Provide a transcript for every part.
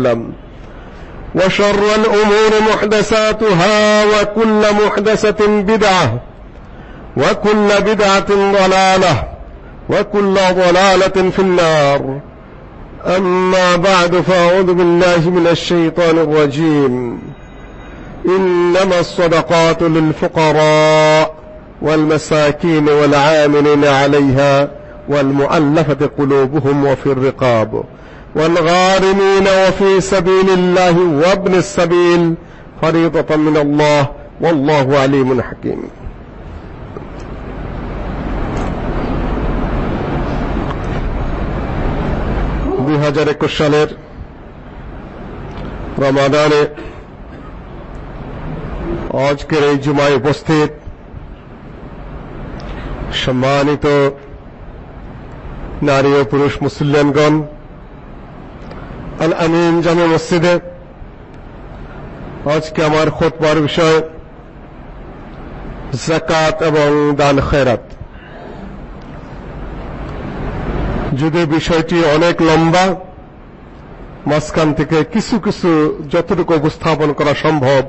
وسلم. وشر الأمور محدثاتها وكل محدثة بدعة وكل بدعة ضلالة وكل ضلالة في النار. أما بعد فأعوذ بالله من الشيطان الرجيم. إنما الصدقات للفقراء والمساكين والعاملين عليها والمؤلفة قلوبهم وفي الرقاب. والغارمين وفي سبيل الله وابن السبيل فريضة من الله والله عليم حكيم দুই হাজার একুশ সালের রমাদানে আজকের এই জুমায় উপস্থিত সম্মানিত নারী ও পুরুষ মুসলিমগণ আল আমিন জামে মসজিদে। আজকে আমার খোতবার বিষয় জাকাত এবং দান খেরাত। যদি বিষয়টি অনেক লম্বা, মাঝখান থেকে কিছু কিছু যতটুকু উপস্থাপন করা সম্ভব,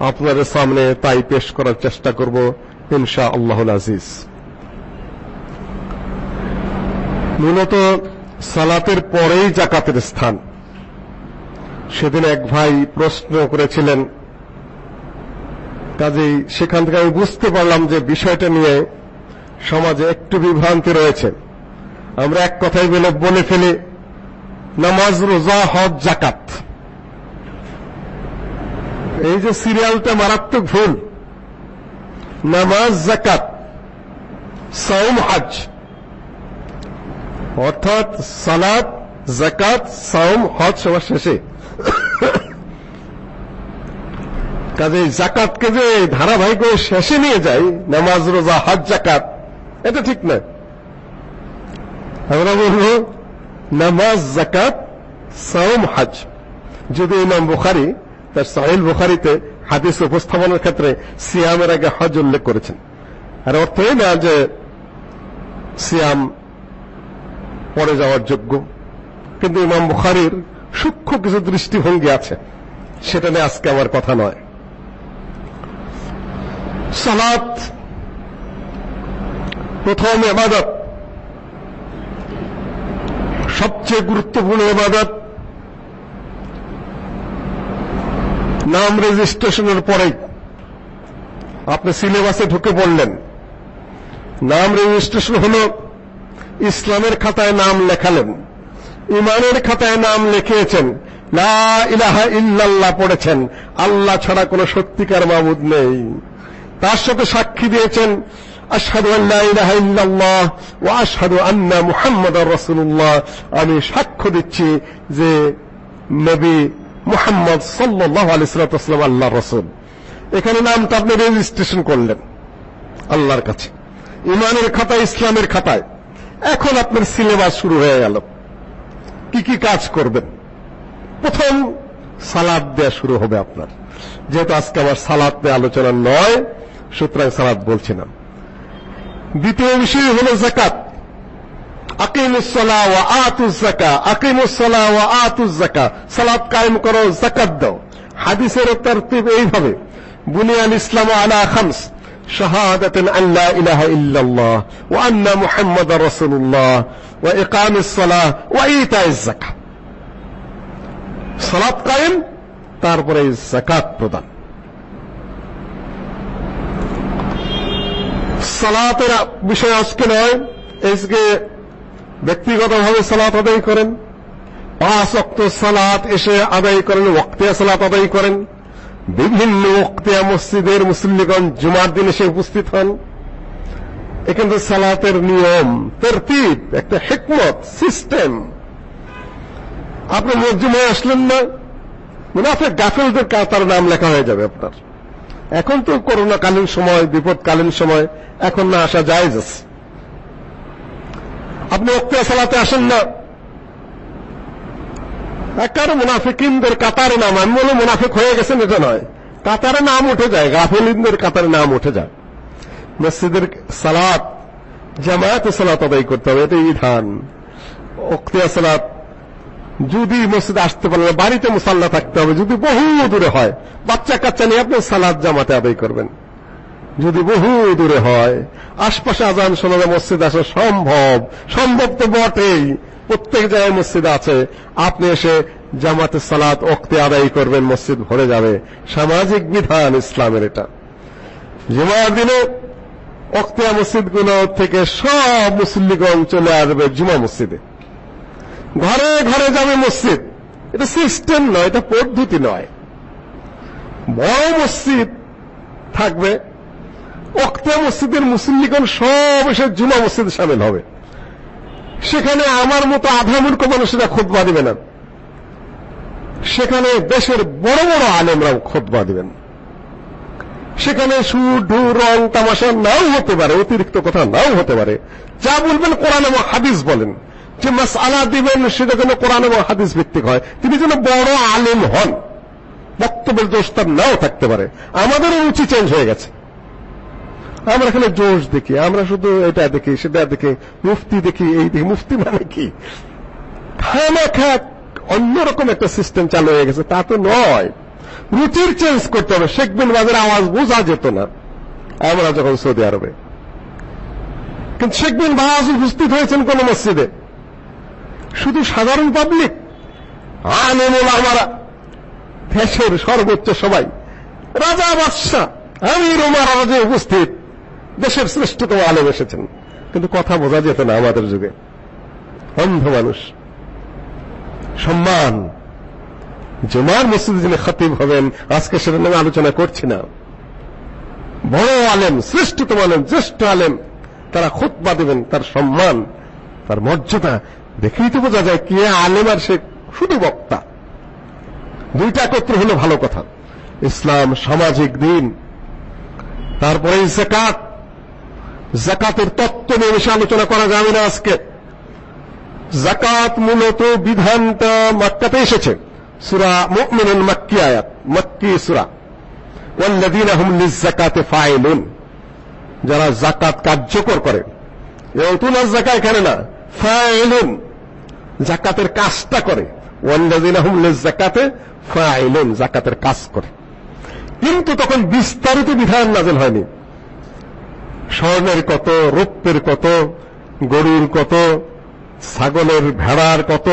আপনাদের সামনে তাই পেশ করার চেষ্টা করব ইনশা আল্লাহুল আজিজ। মূলত সালাতের পরেই জাকাতের স্থান। সেদিন এক ভাই প্রশ্ন করেছিলেন, কাজেই সেখান থেকে আমি বুঝতে পারলাম যে বিষয়টা নিয়ে সমাজে একটু বিভ্রান্তি রয়েছে। আমরা এক কথাই বলে বলে ফেলি, নামাজ, রোজা, হজ, জাকাত। এই যে সিরিয়ালটা মারাত্মক ভুল। নামাজ, জাকাত সাউম হজ। অর্থাৎ সালাত জাকাত সাউম হজ সবার শেষে। কাজে জাকাতকে যে ধারাবাহিক শেষে নিয়ে যাই নামাজ, রোজা, হজ জাকাত এটা ঠিক না আমরা বলব, নামাজ জাকাত সাউম হজ। যদি ইমাম বুখারি, তার সাহিল বুখারিতে হাদিস উপস্থাপনের ক্ষেত্রে সিয়ামের আগে হজ উল্লেখ করেছেন। আর অর্থ এই না যে সিয়াম পড়ে যাওয়ার যোগ্য। কিন্তু ইমাম বুখারির সূক্ষ্ম কিছু দৃষ্টিভঙ্গি আছে। সেটা নিয়ে আজকে আমার কথা নয়। সালাত প্রথম এবাদত সবচেয়ে গুরুত্বপূর্ণ এবাদত নাম রেজিস্ট্রেশনের পরেই। আপনি সিলেবাসে ঢুকে পড়লেন। নাম রেজিস্ট্রেশন হলো ইসলামের খাতায় নাম লেখালেন। ইমানের খাতায় নাম লিখিয়েছেন। লা ইলাহা ইল্লাল্লাহ পড়েছেন। আল্লাহ ছাড়া কোনো সত্যিকার মাবুদ নেই। তার সাথে সাক্ষী দিয়েছেন, আশহাদু আল্লা ইলাহা ইল্লাল্লাহ ওয়া আশহাদু আন্না মুহাম্মাদার রাসূলুল্লাহ। আমি সাক্ষ্য দিচ্ছি যে নবী মুহাম্মদ সাল্লাল্লাহু আলাইহি ওয়াসাল্লাম আল্লাহর রাসূল। এখানে নামটা আপনি রেজিস্ট্রেশন করলেন আল্লাহর কাছে। ইমানের খাতায়, ইসলামের খাতায়। এখন আপনার সিলেবাস শুরু হয়ে গেল। কি কি কাজ করবেন? প্রথম সালাদ দেয়া শুরু হবে আপনার। যেহেতু আজকে আমার সালাদ নিয়ে আলোচনা নয়, সুতরাং সালাদ বলছি না। দ্বিতীয় বিষয় হলো জাকাত আকিমুস সালাহ ওয়া আতুজ যাকা আকিমুস সালাহ ওয়া আতুজ সালাত কায়েম করো, যাকাত দাও। হাদিসের তারতিব এইভাবে। বুনিয়াল ইসলাম আলা খামস। شهادة أن لا إله إلا الله وأن محمد رسول الله وإقام الصلاة وإيتاء الزكاة صلاة قائم তারপরে জাকাত প্রদান সালাতের বিষয় আজকে নয় আজকে ব্যক্তিগতভাবে সালাত আদায় করেন পাঁচ অক্ত সালাত এসে আদায় করেন ওয়াক্তিয়া সালাত আদায় করেন বিভিন্ন ওক্তিয়া মসজিদের মুসল্লিগণ জুমার দিন এসে উপস্থিত হন। এখানে তো সালাতের নিয়ম, তরতিব, একটা হেকমত, সিস্টেম। আপনি মসজিদে আসলেন না। মুনাফেক গাফেলদের তার নাম লেখা হয়ে যাবে আপনার। এখন তো করোনাকালীন সময়, বিপদকালীন সময়, এখন না আসা যায় আপনি ওক্তিয়া সালাতে আসেন না। একার মুনাফিকিনদের কাতারে নাম, আমি বলে মুনাফিক হয়ে গেছেন এটা নয়। কাতারে নাম উঠে যায়, গাফিলিনদের কাতারে নাম উঠে যায়। মসজিদের সালাত, জামায়াতে সালাত আদায় করতে হবে, এটাই বিধান। ওক্তিয়া সালাত, যদি মসজিদে আসতে পারেন বাড়িতে মুসাল্লা থাকতে হবে, যদি বহু দূরে হয় বাচ্চা কাচ্চা নিয়ে আপনি সালাদ জামাতে আদায় করবেন। যদি বহু দূরে হয়, আশপাশে আজান শোনালে মসজিদ আসা সম্ভব সম্ভব তো বটেই। প্রত্যেক জায়গায় মসজিদ আছে। আপনি এসে জামাতে সালাত, ওক্তে আদায় করবেন, মসজিদ ভরে যাবে। সামাজিক বিধান ইসলামের এটা। জুমার দিনে অক্তিয়া মসজিদগুলো থেকে সব মুসল্লিগণ চলে আসবে জুমা মসজিদে। ঘরে ঘরে যাবে মসজিদ। এটা সিস্টেম নয়, এটা পদ্ধতি নয়। বড় মসজিদ থাকবে অক্তিয়া মসজিদের মুসল্লিগণ সব এসে জুমা মসজিদে সামিল হবে। সেখানে আমার মতো আধা মূর্খ মানুষেরা খোদবা দিবে না। সেখানে দেশের বড় বড় আলেমরাও খোদবা দিবেন। সেখানে সুর, ঢুর, রং, তামাশা নাও হতে পারে, অতিরিক্ত কথা নাও হতে পারে। যা বলবেন কোরআন এবং হাদিস বলেন। যে মাসআলা দিবেন, সেটা যেন কোরআন এবং হাদিস ভিত্তিক হয়। তিনি যেন বড় আলেম হন। বক্তব্যের দোষ তার নাও থাকতে পারে। আমাদেরও রুচি চেঞ্জ হয়ে গেছে। আমরা এখানে জোশ দেখি, আমরা শুধু এটা দেখি, সেটা দেখি, মুফতি দেখি, এই দেখি, মুফতি মানে কি? খামাখা অন্যরকম একটা সিস্টেম চালু হয়ে গেছে, তা তো নয়। রুচির চেঞ্জ করতে হবে, শেখ বিন বাজের আওয়াজ বোঝা যেত না, আমরা যখন সৌদি আরবে। কিন্তু শেখ বিন বাজ উপস্থিত হয়েছেন কোন মসজিদে। শুধু সাধারণ পাবলিক আলেমুল আমারা, দেশের সর্বোচ্চ সবাই, রাজা বাদশাহ, আমির রোমার উপস্থিত। দেশের শ্রেষ্ঠতম আলেম এসেছেন। কিন্তু কথা বোঝা যেত না আমাদের যুগে। অন্ধ মানুষ। সম্মান। জুমার মসজিদে যিনি খতিব হবেন, আজকে সেটা নিয়ে আলোচনা করছি না। বড় আলেম, শ্রেষ্ঠতম আলেম, জ্যেষ্ঠ আলেম, তারা খুতবা দেবেন, তার সম্মান, তার মর্যাদা। দেখেই তো বোঝা যায় কে আলেম আর সে শুধু বক্তা। দুইটা একত্র হলে ভালো কথা। ইসলাম, সামাজিক, দিন। তারপরে জাকাত জাকাতের তত্ত্ব নিয়ে বেশি আলোচনা করা যাবে না আজকে। জাকাত মূলত বিধানটা মক্কাতে এসেছে। সূরা মুমিনুন মাক্কি আয়াত, মাক্কি সূরা। ওয়াল্লাযীনা হুম লিয-যাকাতি ফাইলুন। যারা জাকাত কার্যকর করে। ইউতুনা যাকাত এখানে না, ফাইলুন। জাকাতের কাজটা করে। ওয়াল্লাযীনা হুম লিয-যাকাতি ফাইলুন, জাকাতের কাজ করে। কিন্তু তখন বিস্তারিত বিধান নাযিল হয়নি। স্বর্ণের কত রৌপ্যের কত, গরুর কত, ছাগলের ভেড়ার কত,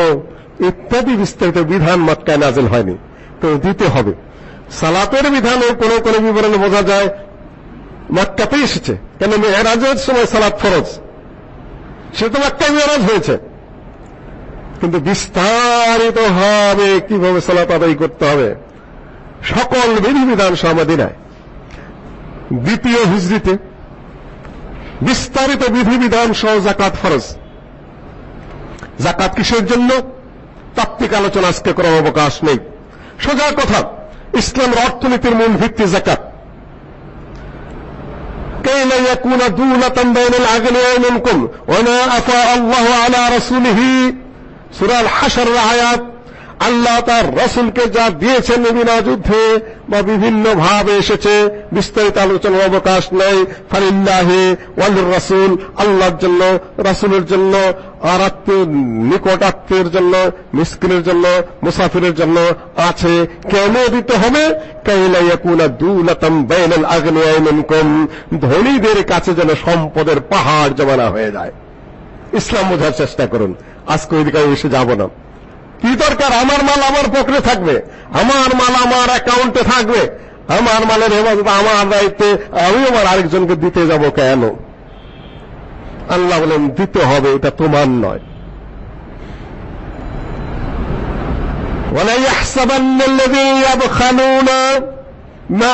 ইত্যাদি বিস্তারিত বিধান মক্কায় নাজিল হয়নি। তো দিতে হবে। সালাতের বিধানে কোন কোন বিবরণে বোঝা যায় মক্কাতে এসেছে। কেন মেয়েরাজের সময় সালাত ফরজ। সে তো মক্কায় মেয়েরাজ হয়েছে। কিন্তু বিস্তারিত হবে কীভাবে সালাত আদায় করতে হবে, সকল বিধিবিধান সমাদিনায় দ্বিতীয় হিজরিতে বিস্তারিত বিধিবিধান সহ জাকাত ফরজ জাকাত কিসের জন্য তাত্ত্বিক আলোচনা আজকে করার অবকাশ নেই সোজা কথা ইসলামের অর্থনীতির মূল ভিত্তি জাকাত كي لا يكون دولة بين الأغنياء منكم وما أفاء الله على رسوله سورة الحشر الآيات আল্লাহ তার রসুলকে যা দিয়েছেন বিনা যুদ্ধে বা বিভিন্ন ভাবে এসেছে, বিস্তারিত আলোচনার অবকাশ নেই। ফালিল্লাহে ওয়ালির রাসূল, আল্লাহর জন্য, রাসূলের জন্য, আর আত্মীয় নিকট আত্মীয়ের জন্য, মিসকিনের জন্য, মুসাফিরের জন্য আছে। কেন দিতে হবে? ধনীদের কাছে যেন সম্পদের পাহাড় জমানা হয়ে যায়। ইসলাম বোঝার চেষ্টা করুন। আজকে ওইদিকে এসে যাব না। কি দরকার আমার মাল আমার পকেটে থাকবে আমার মাল আমার অ্যাকাউন্টে থাকবে আমার মালের হেফাজত আমার দায়িত্বে আমি আমার আরেকজনকে দিতে যাব কেন আল্লাহ বলেন দিতে হবে এটা তোমার নয় ولا يحسبن الذين يبخلون ما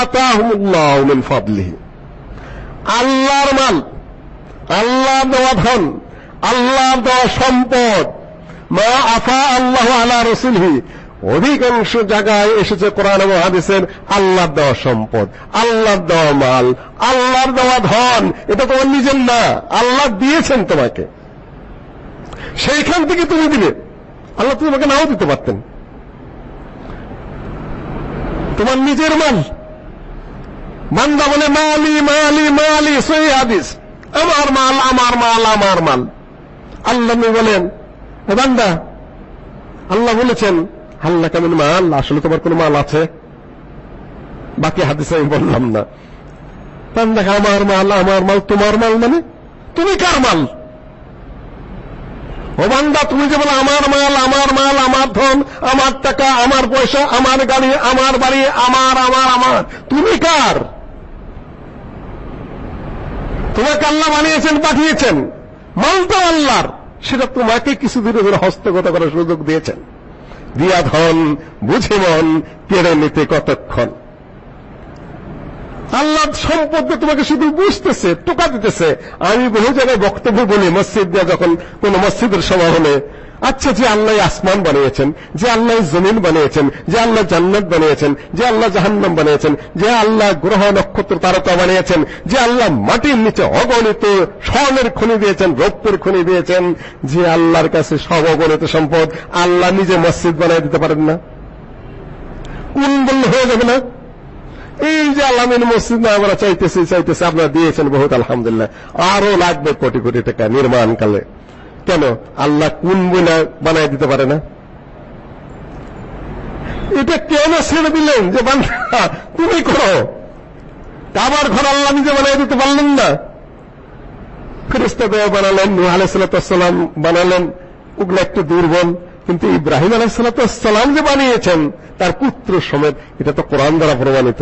آتاهم الله من فضله আল্লাহর মাল আল্লাহর দেওয়া ধন আল্লাহর দেওয়া সম্পদ মা আফা আল্লাহ আলা রসুলহি। অধিকাংশ জায়গায় এসেছে কোরআন এবং হাদিসের আল্লাহর দেওয়া সম্পদ, আল্লাহর দেওয়া মাল, আল্লাহর দেওয়া ধন। এটা তোমার নিজের না, আল্লাহ দিয়েছেন তোমাকে। সেইখান থেকে তুমি দিলে। আল্লাহ তোমাকে নাও দিতে পারতেন। তোমার নিজের মাল। বান্দা বলে, মালি মালি মালি, সই হাদিস। আমার মাল আমার মাল আমার মাল। আল্লাহ বলেন বান্দা, আল্লাহ বলেছেন আল্লাহ কেমন মাল, আসলে তোমার কোনো মাল আছে? বাকি হাদিস আমি বললাম না। দেখা আমার মাল আমার মাল, তোমার মাল মানে? তুমি কার মাল? ও বান্দা, তুমি যে বলো, আমার মাল আমার মাল, আমার ধন, আমার টাকা, আমার পয়সা, আমার গাড়ি, আমার বাড়ি, আমার আমার আমার, তুমি কার? তোমাকে আল্লাহ বানিয়েছেন, পাঠিয়েছেন। মাল তো আল্লাহর। সেটা তোমাকে কিছুদিনের জন্য হস্তগত করার সুযোগ দিয়েছেন। দিয়া ধন, বুঝে মন, কেড়ে নিতে কতক্ষণ। আল্লাহ সম্পদ তোমাকে শুধু বুঝতেছে, টোকা দিতেছে। আমি বহু জায়গায় বক্তব্য বলি, মসজিদ যখন কোন মসজিদের সভা হলে আচ্ছা যে আল্লাহ আসমান বানিয়েছেন, যে আল্লাহ জমিন বানিয়েছেন, যে আল্লাহ জান্নাত বানিয়েছেন, যে আল্লাহ জাহান্নাম বানিয়েছেন, যে আল্লাহ গ্রহ নক্ষত্র তারকা বানিয়েছেন, যে আল্লাহ মাটির নিচে অগণিত স্বর্ণের খনি দিয়েছেন, রৌপ্যের খনি দিয়েছেন, যে আল্লাহর কাছে সব অগণিত সম্পদ আল্লাহ নিজে মসজিদ বানিয়ে দিতে পারেন না। কোন বললে হয়ে যাবে না। এই যে আল্লামিন মসজিদ না, আমরা চাইতেছি চাইতেছি, আপনারা দিয়েছেন বহুত, আলহামদুলিল্লাহ। আরও লাগবে কোটি কোটি টাকা নির্মাণ কালে কেন? আল্লাহ কোন বইনা বানাই দিতে পারে না? এটা কেন ছেড়ে দিলেন যে বান্দা, তুমি করো? কাবার ঘর আল্লাহ নিজে বানাই দিতে পারলেন না। ফেরেস্তা দেওয়া বানালেন, নূহ আলাইসালাম বানালেন, ওগুলো একটু দুর্বল, কিন্তু ইব্রাহিম আলাইসালাম যে বানিয়েছেন, তার পুত্র সমেত, এটা তো কোরআন দ্বারা প্রমাণিত।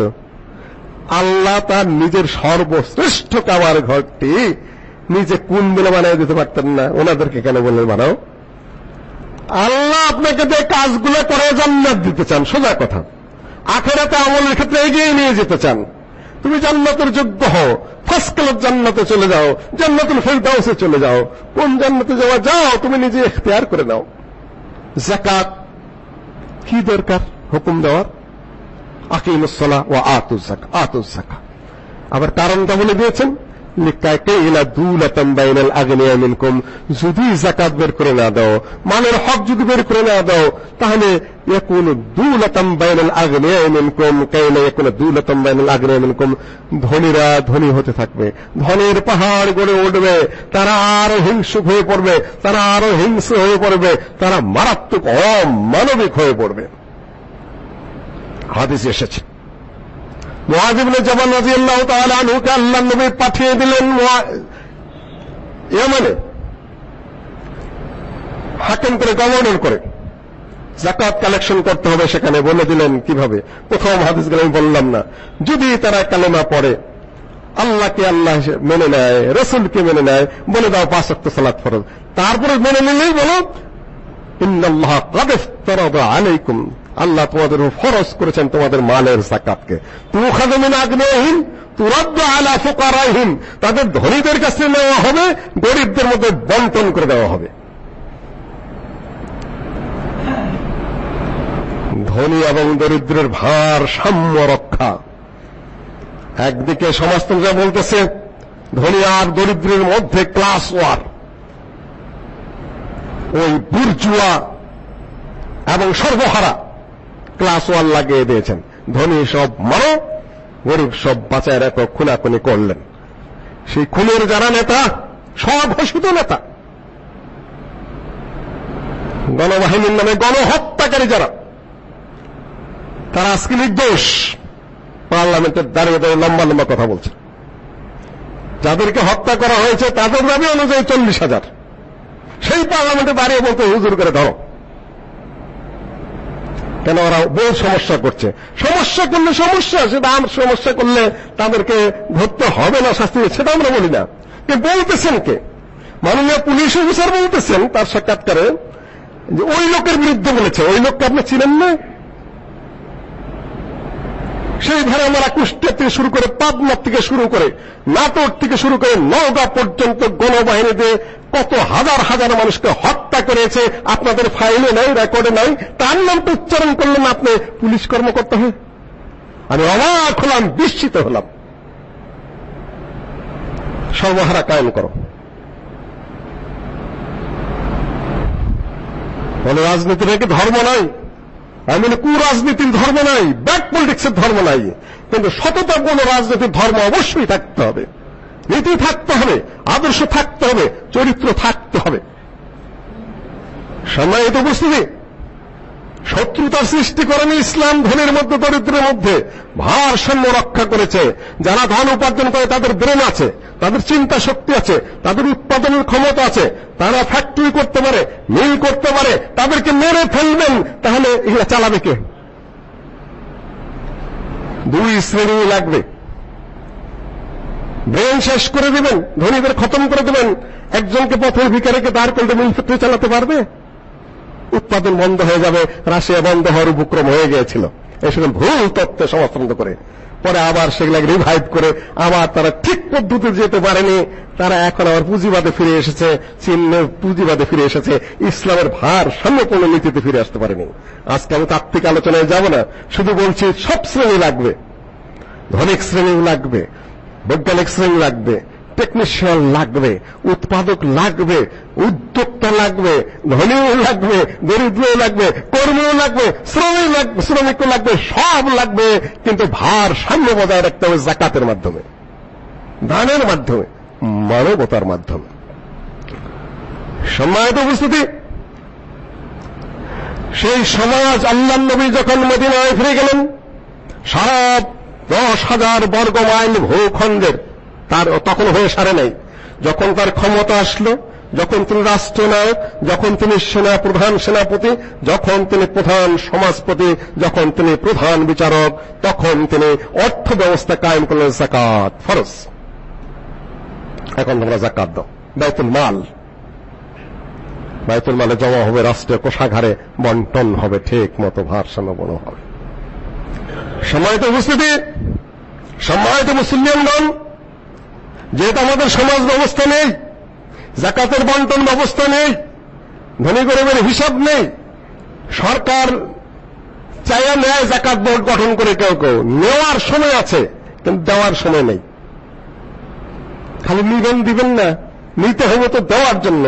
আল্লাহ তার নিজের সর্বশ্রেষ্ঠ কাবার ঘরটি নিজে কোন বলে বানিয়ে দিতে পারতেন না? ওনাদেরকে কেন বললেন, বানাও? আল্লাহ আপনাকে যে কাজগুলো করে জান্নাত দিতে চান, সোজা কথা। আখেরাতে আমলের ক্ষেত্রে এগিয়ে নিয়ে যেতে চান। তুমি জান্নাতের যোগ্য হও ফার্স্ট ক্লাস জান্নাতে চলে যাও, জান্নাতুল ফেরদাউসে চলে যাও। কোন জান্নাতে যাওয়া যাও, তুমি নিজে ইখতিয়ার করে নাও। যাকাত কি দরকার হুকুম দেওয়ার? আকিমুস সালাহ ওয়া আতুজ যাকাত। আতুজ আবার কারণটা বলে দিয়েছেন যদি বের করে না দাও হক যদি বের করে না দাও তাহলে ধনীরা ধনী হতে থাকবে। ধনের পাহাড় গড়ে উঠবে। তারা আরও হিংসুক হয়ে পড়বে। তারা আরও হিংস্র হয়ে পড়বে। তারা মারাত্মক অমানবিক হয়ে পড়বে। হাদিস এসেছে। মুআজ ইবনে জাবাল রাদিয়াল্লাহু তাআলা আনহুকে আল্লাহর নবী পাঠিয়ে দিলেন ইয়ামানে হাকিম করে, গভর্নর করে। জাকাত কালেকশন করতে হবে সেখানে, বলে দিলেন কীভাবে? প্রথম হাদিসগুলো আমি বললাম না। যদি তারা কালেমা পড়ে, আল্লাহকে আল্লাহ মেনে নেয়, রসুলকে মেনে নেয়, বলে দাও পাঁচ ওয়াক্ত সালাত ফরজ। তারপরে মেনে নিলেই বলো, ইন্নাল্লাহ কাদ ইফতারাদা আলাইকুম। আল্লাহ তোমাদের ফরজ করেছেন তোমাদের মালের যাকাতকে তুখাযু মিন আগনিহিম আলা ফুকারাহিম তাদের ধনীদের কাছে নেওয়া হবে, গরিবদের মধ্যে বন্টন করে দেওয়া হবে। ধনী এবং দরিদ্রের ভার সাম্য রক্ষা। একদিকে সমাজতন্ত্র বলতেছে, ধনী আর দরিদ্রের মধ্যে ক্লাস ওয়ার ওই বুর্জুয়া এবং সর্বহারা। ক্লাস ওয়ান লাগিয়ে দিয়েছেন। ধনী সব মারো, গরিব সব বাঁচায় রাখো, খুনাখুনি করলেন। সেই খুনের যারা নেতা, স্বঘোষিত নেতা, গণবাহিনীর নামে গণহত্যাকারী যারা, তারা আজকে নির্দোষ। পার্লামেন্টের দাঁড়িয়ে দাঁড়িয়ে লম্বা লম্বা কথা বলছে। যাদেরকে হত্যা করা হয়েছে, তাদের দাবি অনুযায়ী চল্লিশ হাজার। সেই পার্লামেন্টে দাঁড়িয়ে বলতে হুজুর করে ধরো। কেন ওরা বহু সমস্যা করছে? সমস্যা করলে সমস্যা সেটা আমার সমস্যা করলে তাদেরকে ধরতে হবে না, শাস্তি সেটা আমরা বলি না। কে বলতেছেন কে? মাননীয় পুলিশ অফিসার বলতেছেন, তার সাক্ষাৎকারে, যে ওই লোকের বিরুদ্ধে বলেছে। ওই লোককে আপনি চিনেন না? সেই ধারে আমরা কুষ্টিয়া থেকে শুরু করে পাবনা থেকে শুরু করে নাটোর থেকে শুরু করে নওগাঁ পর্যন্ত গণবাহিনীতে কত হাজার হাজার মানুষকে হত্যা করেছে, আপনাদের ফাইলে নাই রেকর্ডে নাই। তার নামটা উচ্চারণ করলেন আপনি পুলিশ কর্মকর্তা হয়ে। আমি অবাক হলাম, বিস্মিত হলাম। সর্বহারা কায়েম করো। বলে রাজনীতি নাকি ধর্ম নাই? বলি কুরাজনীতির ধর্ম নাই, ব্যাক পলিটিক্সের ধর্ম নাই, কিন্তু সততা কোন রাজনীতির ধর্ম অবশ্যই থাকতে হবে। নীতি থাকতে হবে, আদর্শ থাকতে হবে, চরিত্র থাকতে হবে। সম্মানিত উপস্থিতি শত্রুতা সৃষ্টি করেনি ইসলাম ধনের মধ্যে, দরিদ্রের মধ্যে, ভারসাম্য রক্ষা করেছে যারা ধন উপার্জন করে তাদের ব্রেন আছে। তাদের চিন্তা শক্তি আছে, তাদের উৎপাদনের ক্ষমতা আছে, তারা ফ্যাক্টরি করতে পারে মিল করতে পারে, তাদেরকে মেরে ফেলবেন, তাহলে এগুলা চালাবে কে? দুই শ্রেণি লাগবে। ব্রেন শেষ করে দেবেন ধনীদের খতম করে দেবেন, একজনকে পথের ভিকারিকে দাঁড় করলে মিল ফ্যাক্টরি চালাতে পারবে? উৎপাদন বন্ধ হয়ে যাবে, রাশিয়া বন্ধ হওয়ার উপক্রম হয়ে গিয়েছিল। এসব ভুল তত্ত্বে সমর্থন করে। পরে আবার সেগুলাকে রিভাইভ করে আবার তারা ঠিক পদ্ধতি যেতে পারেনি। তারা এখন আবার পুঁজিবাদে ফিরে এসেছে, চিহ্ন পুঁজিবাদে ফিরে এসেছে, ইসলামের ভার সাম্যপূর্ণ নীতিতে ফিরে আসতে পারেনি। আজকে আমি তাত্ত্বিক আলোচনায় যাব না, শুধু বলছি সব শ্রেণি লাগবে। ধনিক শ্রেণি লাগবে, বৈজ্ঞানিক শ্রেণি লাগবে। টেকনিশিয়ান লাগবে, উৎপাদক লাগবে, উদ্যোক্তা লাগবে, ধনীও লাগবে, দরিদ্রও লাগবে, কর্মীও লাগবে, শ্রমিক লাগবে শ্রমিকও লাগবে, সব লাগবে, কিন্তু ভার সাম্য বজায় রাখতে হবে জাকাতের মাধ্যমে, দানের মাধ্যমে, মানবতার মাধ্যমে। সম্মানিত উপস্থিতি, সেই সমাজ আল্লাহ নবী যখন মদিনায় ফিরে গেলেন, সারা দশ হাজার বর্গ মাইল ভূখণ্ডের তার তখন হয়ে সারে নাই। যখন তার ক্ষমতা আসলো, যখন তিনি রাষ্ট্রনায়ক, যখন তিনি সেনা প্রধান সেনাপতি, যখন তিনি প্রধান সমাজপতি, যখন তিনি প্রধান বিচারক, তখন তিনি অর্থ ব্যবস্থা কায়েম করলেন জাকাত, ফরজ। এখন তোমরা জাকাত দাও। বাইতুল মাল। বাইতুল মালে জমা হবে রাষ্ট্রের কোষাঘারে বন্টন হবে, ঠিক মতো ভারসাম্যপূর্ণ হবে। সম্মানিত উপস্থিতি, সম্মানিত মুসলিমগণ যেহেতু আমাদের সমাজ ব্যবস্থা নেই, জাকাতের বন্টন ব্যবস্থা নেই, ধনী গরিবের হিসাব নেই, সরকার চাইয়া নেয় জাকাত বোর্ড গঠন করে কেউ কেউ নেওয়ার সময় আছে, কিন্তু দেওয়ার সময় নেই। খালি নিবেন দিবেন না, নিতে হবে তো দেওয়ার জন্য।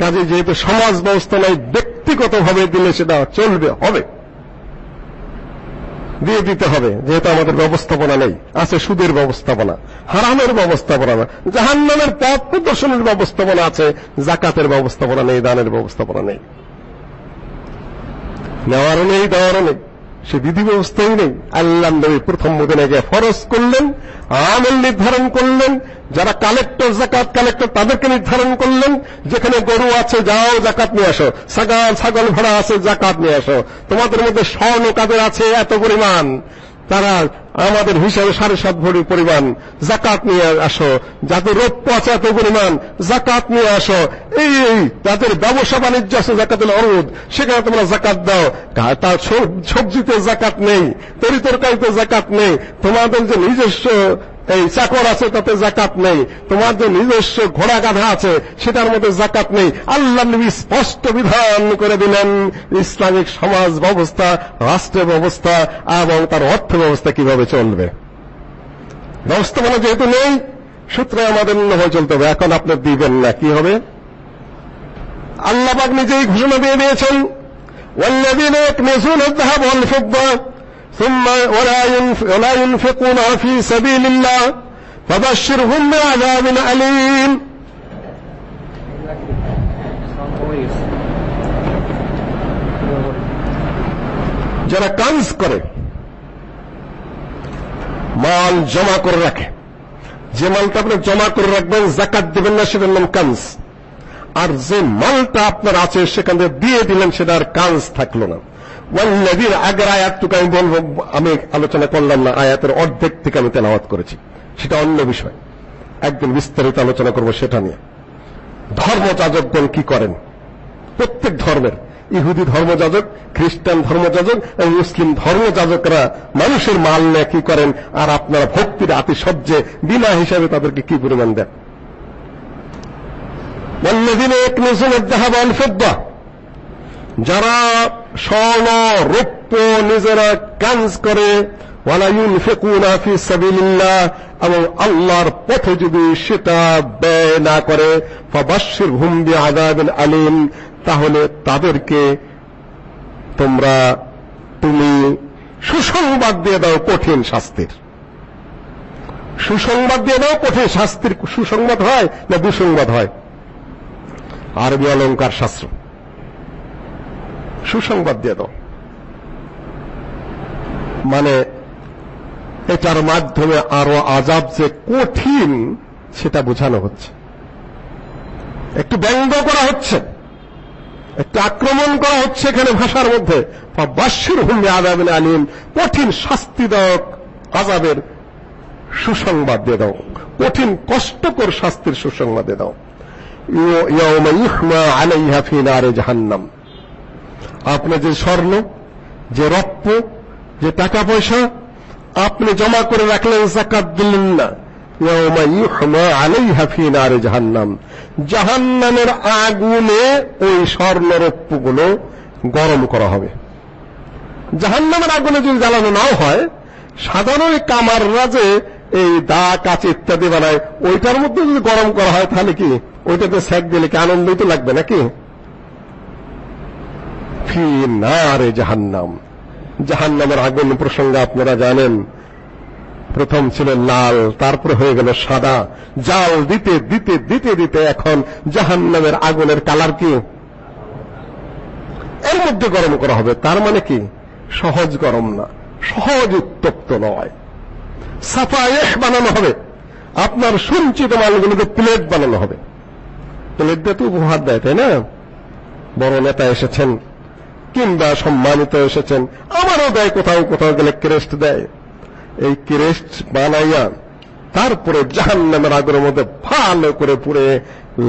কাজে যেহেতু সমাজ ব্যবস্থা নাই, ব্যক্তিগতভাবে দিলে সেটা চলবে, হবে। দিয়ে দিতে হবে, যেহেতু আমাদের ব্যবস্থাপনা নেই। আছে সুদের ব্যবস্থাপনা, হারামের ব্যবস্থাপনা, জাহান্নামের পথ প্রদর্শনের ব্যবস্থাপনা আছে জাকাতের ব্যবস্থাপনা নেই, দানের ব্যবস্থাপনা নেই। নেওয়ারও নেই, দেওয়ারও নেই। সে বিধি ব্যবস্থাই নেই। আল্লাহ নবী প্রথম মদিনায় ফরজ করলেন, আমল নির্ধারণ করলেন, যারা কালেক্টর জাকাত কালেক্টর তাদেরকে নির্ধারণ করলেন, যেখানে গরু আছে যাও জাকাত নিয়ে আসো, ছাগল ছাগল ভরা আছে জাকাত নিয়ে আসো। তোমাদের মধ্যে স্বর্ণ কাদের আছে এত পরিমাণ? তারা আমাদের হিসাবে সাড়ে সাত ভরি পরিমাণ জাকাত নিয়ে আসো। যাদের রৌপ্য আছে এত পরিমাণ, জাকাত নিয়ে আসো। এই এই, যাদের ব্যবসা বাণিজ্য আছে জাকাতের অনুরোধ সেখানে তোমরা জাকাত দাও। তার সবজিতে জাকাত নেই তরিতরকারিতে জাকাত নেই। তোমাদের যে নিজস্ব এই চাকর আছে তাতে জাকাত নেই তোমার যে নিজস্ব ঘোড়া গাধা আছে সেটার মধ্যে জাকাত নেই আল্লাহ নবী স্পষ্ট বিধান করে দিলেন ইসলামিক সমাজ ব্যবস্থা রাষ্ট্র ব্যবস্থা এবং তার অর্থ ব্যবস্থা কিভাবে চলবে ব্যবস্থাপনা যেহেতু নেই সূত্রে আমাদের হয়ে চলতে হবে এখন আপনি দিবেন না কি হবে আল্লাহ নিজেই ঘোষণা দিয়ে দিয়েছেন والذين يكنزون الذهب والفضة ثم ولا ولا ينفقونها في سبيل الله فبشرهم بعذاب أليم যারা কাজ করে মাল জমা করে রাখে যে মালটা আপনি জমা করে রাখবেন জাকাত দেবেন না সেটার নাম কাজ আর যে মালটা আপনার আছে সেখান থেকে দিয়ে দিলেন সেটার কাজ থাকলো না ওয়াল্লাযীর আগের আয়াতটুকু আমি বলবো আমি আলোচনা করলাম না আয়াতের অর্ধেক থেকে আমি তেলাওয়াত করেছি সেটা অন্য বিষয় একদিন বিস্তারিত আলোচনা করব সেটা নিয়ে ধর্মযাজকগণ কি করেন প্রত্যেক ধর্মের ইহুদি ধর্মযাজক খ্রিস্টান ধর্মযাজক এবং মুসলিম ধর্মযাজকরা মানুষের মাল নিয়ে কি করেন আর আপনারা ভক্তির আতিশয্যে বিনা হিসাবে তাদেরকে কি পরিমাণ দেন والذين يكنزون الذهب والفضة যারা স্বর্ণ রৌপ্য নিজেরা কাজ করে, ওয়ালা ইউনফিকুনা ফি সাবিলিল্লাহ, এবং আল্লাহর পথে যদি সেটা ব্যয় না করে, ফাবাশশিরহুম বিআযাবিন আলিম, তাহলে তাদেরকে তোমরা তুমি সুসংবাদ দিয়ে দাও কঠিন শাস্তির। সুসংবাদ দিয়ে দাও কঠিন শাস্তির সুসংবাদ হয় না দুসংবাদ হয়? আরবি অলঙ্কার শাস্ত্র। সুসংবাদ দিয়ে দাও। মানে এটার মাধ্যমে আরও আজাব যে কঠিন সেটা বোঝানো হচ্ছে। একটু ব্যঙ্গ করা হচ্ছে। একটু আক্রমণ করা হচ্ছে এখানে ভাষার মধ্যে। বাস্যুর হুম আজাবিন আলিম। কঠিন শাস্তিদায়ক আজাবের সুসংবাদ দিয়ে দাও। কঠিন কষ্টকর শাস্তির সুসংবাদ দিয়ে দাও। ইউহমা আলাইহা ফি নারে জাহান্নাম। আপনি যে স্বর্ণ, যে রপ্য যে টাকা পয়সা আপনি জমা করে রাখলেন, যাকাত দিলেন না। ইয়াউমা ইউহমা আলাইহা ফি নারে জাহান্নাম। জাহান্নামের আগুনে ওই স্বর্ণ রৌপ্যগুলো গরম করা হবে। জাহান্নামের আগুনে যদি জ্বালানো নাও হয়, সাধারণ কামাররা যে এই দা, কাঁচ ইত্যাদি বানায়, ওইটার মধ্যে যদি গরম করা হয় তাহলে কি? ওইটাতে সেক দিলে কি আনন্দই তো লাগবে নাকি? ফি নারে জাহান্নাম? জাহান্নামের আগুন প্রসঙ্গে আপনারা জানেন, প্রথম ছিল লাল, তারপরে হয়ে গেল সাদা। জাল দিতে দিতে দিতে দিতে এখন জাহান্নামের আগুনের কালার কি? এর মধ্যে গরম করা হবে, তার মানে কি? সহজ গরম না, সহজ উত্তপ্ত নয়। সাফায়েহ বানানো হবে, আপনার সঞ্চিত মালগুলোকে প্লেট বানানো হবে। প্লেট দিয়ে তো উপহার দেয়, তাই না? বড় নেতা এসেছেন কিংবা সম্মানিত এসেছেন, আমারও দেয় কোথাও কোথাও গেলে ক্রেস্ট দেয়। এই ক্রেস্ট বানাইয়া তারপরে জাহান্নামের আগের মধ্যে ভালো করে পুড়ে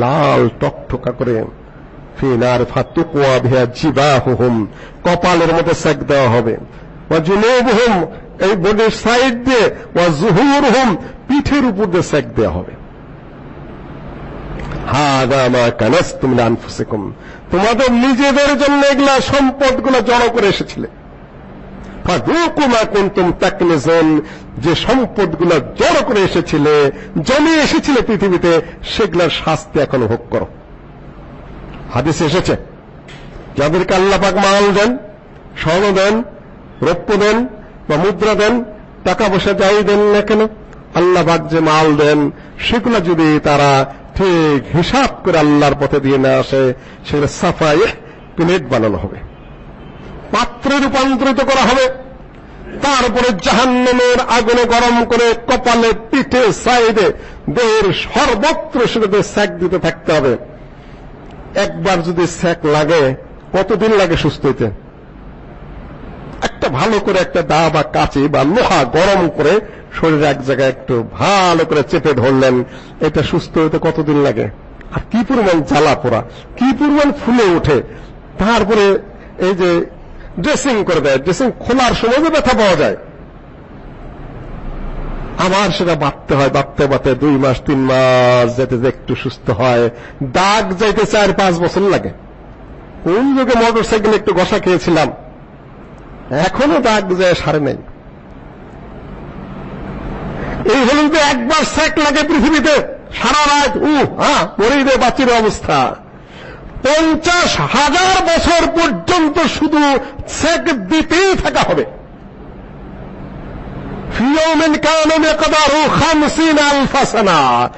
লাল টকটকা করে, ফিনার ফাতুকুয়া ভিয়া জিবাহুহুম, কপালের মধ্যে সেক দেওয়া হবে। ওয়া জুনুবহুম, এই বডির সাইড দিয়ে, ওয়া জুহুরহুম, পিঠের উপর দিয়ে সেক দেওয়া হবে। হাদা মা কানাস্তুম লিআনফুসিকুম তোমাদের নিজেদের জন্য এগুলা সম্পদগুলো জড়ো করে এসেছিলে। ফাদুকু মা কুনতুম তাকনিজুন, যে সম্পদগুলো জড়ো করে এসেছিলে জমে এসেছিলে পৃথিবীতে, সেগুলোর শাস্তি এখন ভোগ করো। হাদিসে এসেছে। যাদেরকে আল্লাহ পাক মাল দেন, স্বর্ণ দেন, রৌপ্য দেন বা মুদ্রা দেন, টাকা পয়সা যাই দেন না কেন, আল্লাহ পাক যে মাল দেন, সেগুলো যদি তারা ঠিক হিসাব করে আল্লাহর পথে দিয়ে না আসে সেগুলো সাফাই প্লেট বানানো হবে। পাত্রে রূপান্তরিত করা হবে। তারপরে জাহান্নামের আগুনে গরম করে কপালে, পিঠে, সাইডে, দেহের সর্বত্র সেটাতে স্যাক দিতে থাকতে হবে। একবার যদি স্যাক লাগে, কতদিন লাগে সুস্থ হইতে? একটা ভালো করে একটা দা বা কাঁচি বা লোহা গরম করে শরীরে এক জায়গায় একটু ভালো করে চেপে ধরলেন। এটা সুস্থ হইতে কতদিন লাগে? আর কি পরিমাণ জ্বালা পোড়া? কি পরিমাণ ফুলে ওঠে? তারপরে এই যে ড্রেসিং করে দেয় ড্রেসিং খোলার সময় যে ব্যথা পাওয়া যায়। আবার সেটা বাঁধতে হয়, বাঁধতে বাঁধতে দুই মাস, তিন মাস যেতে যে একটু সুস্থ হয়। দাগ যাইতে চার পাঁচ বছর লাগে। কোন যুগে মোটর সাইকেল একটু ঘষা খেয়েছিলাম। এখনও দাগ যায় সারে নেই। এই হল যে একবার সেক লাগে পৃথিবীতে, সারা রাত উ হ্যাঁ মরেই দেয় বাচ্চির অবস্থা। পঞ্চাশ হাজার বছর পর্যন্ত শুধু সেক দিতেই থাকা হবে। ফিয়মিন কানে মেকদারু খামসিন আলফা সানা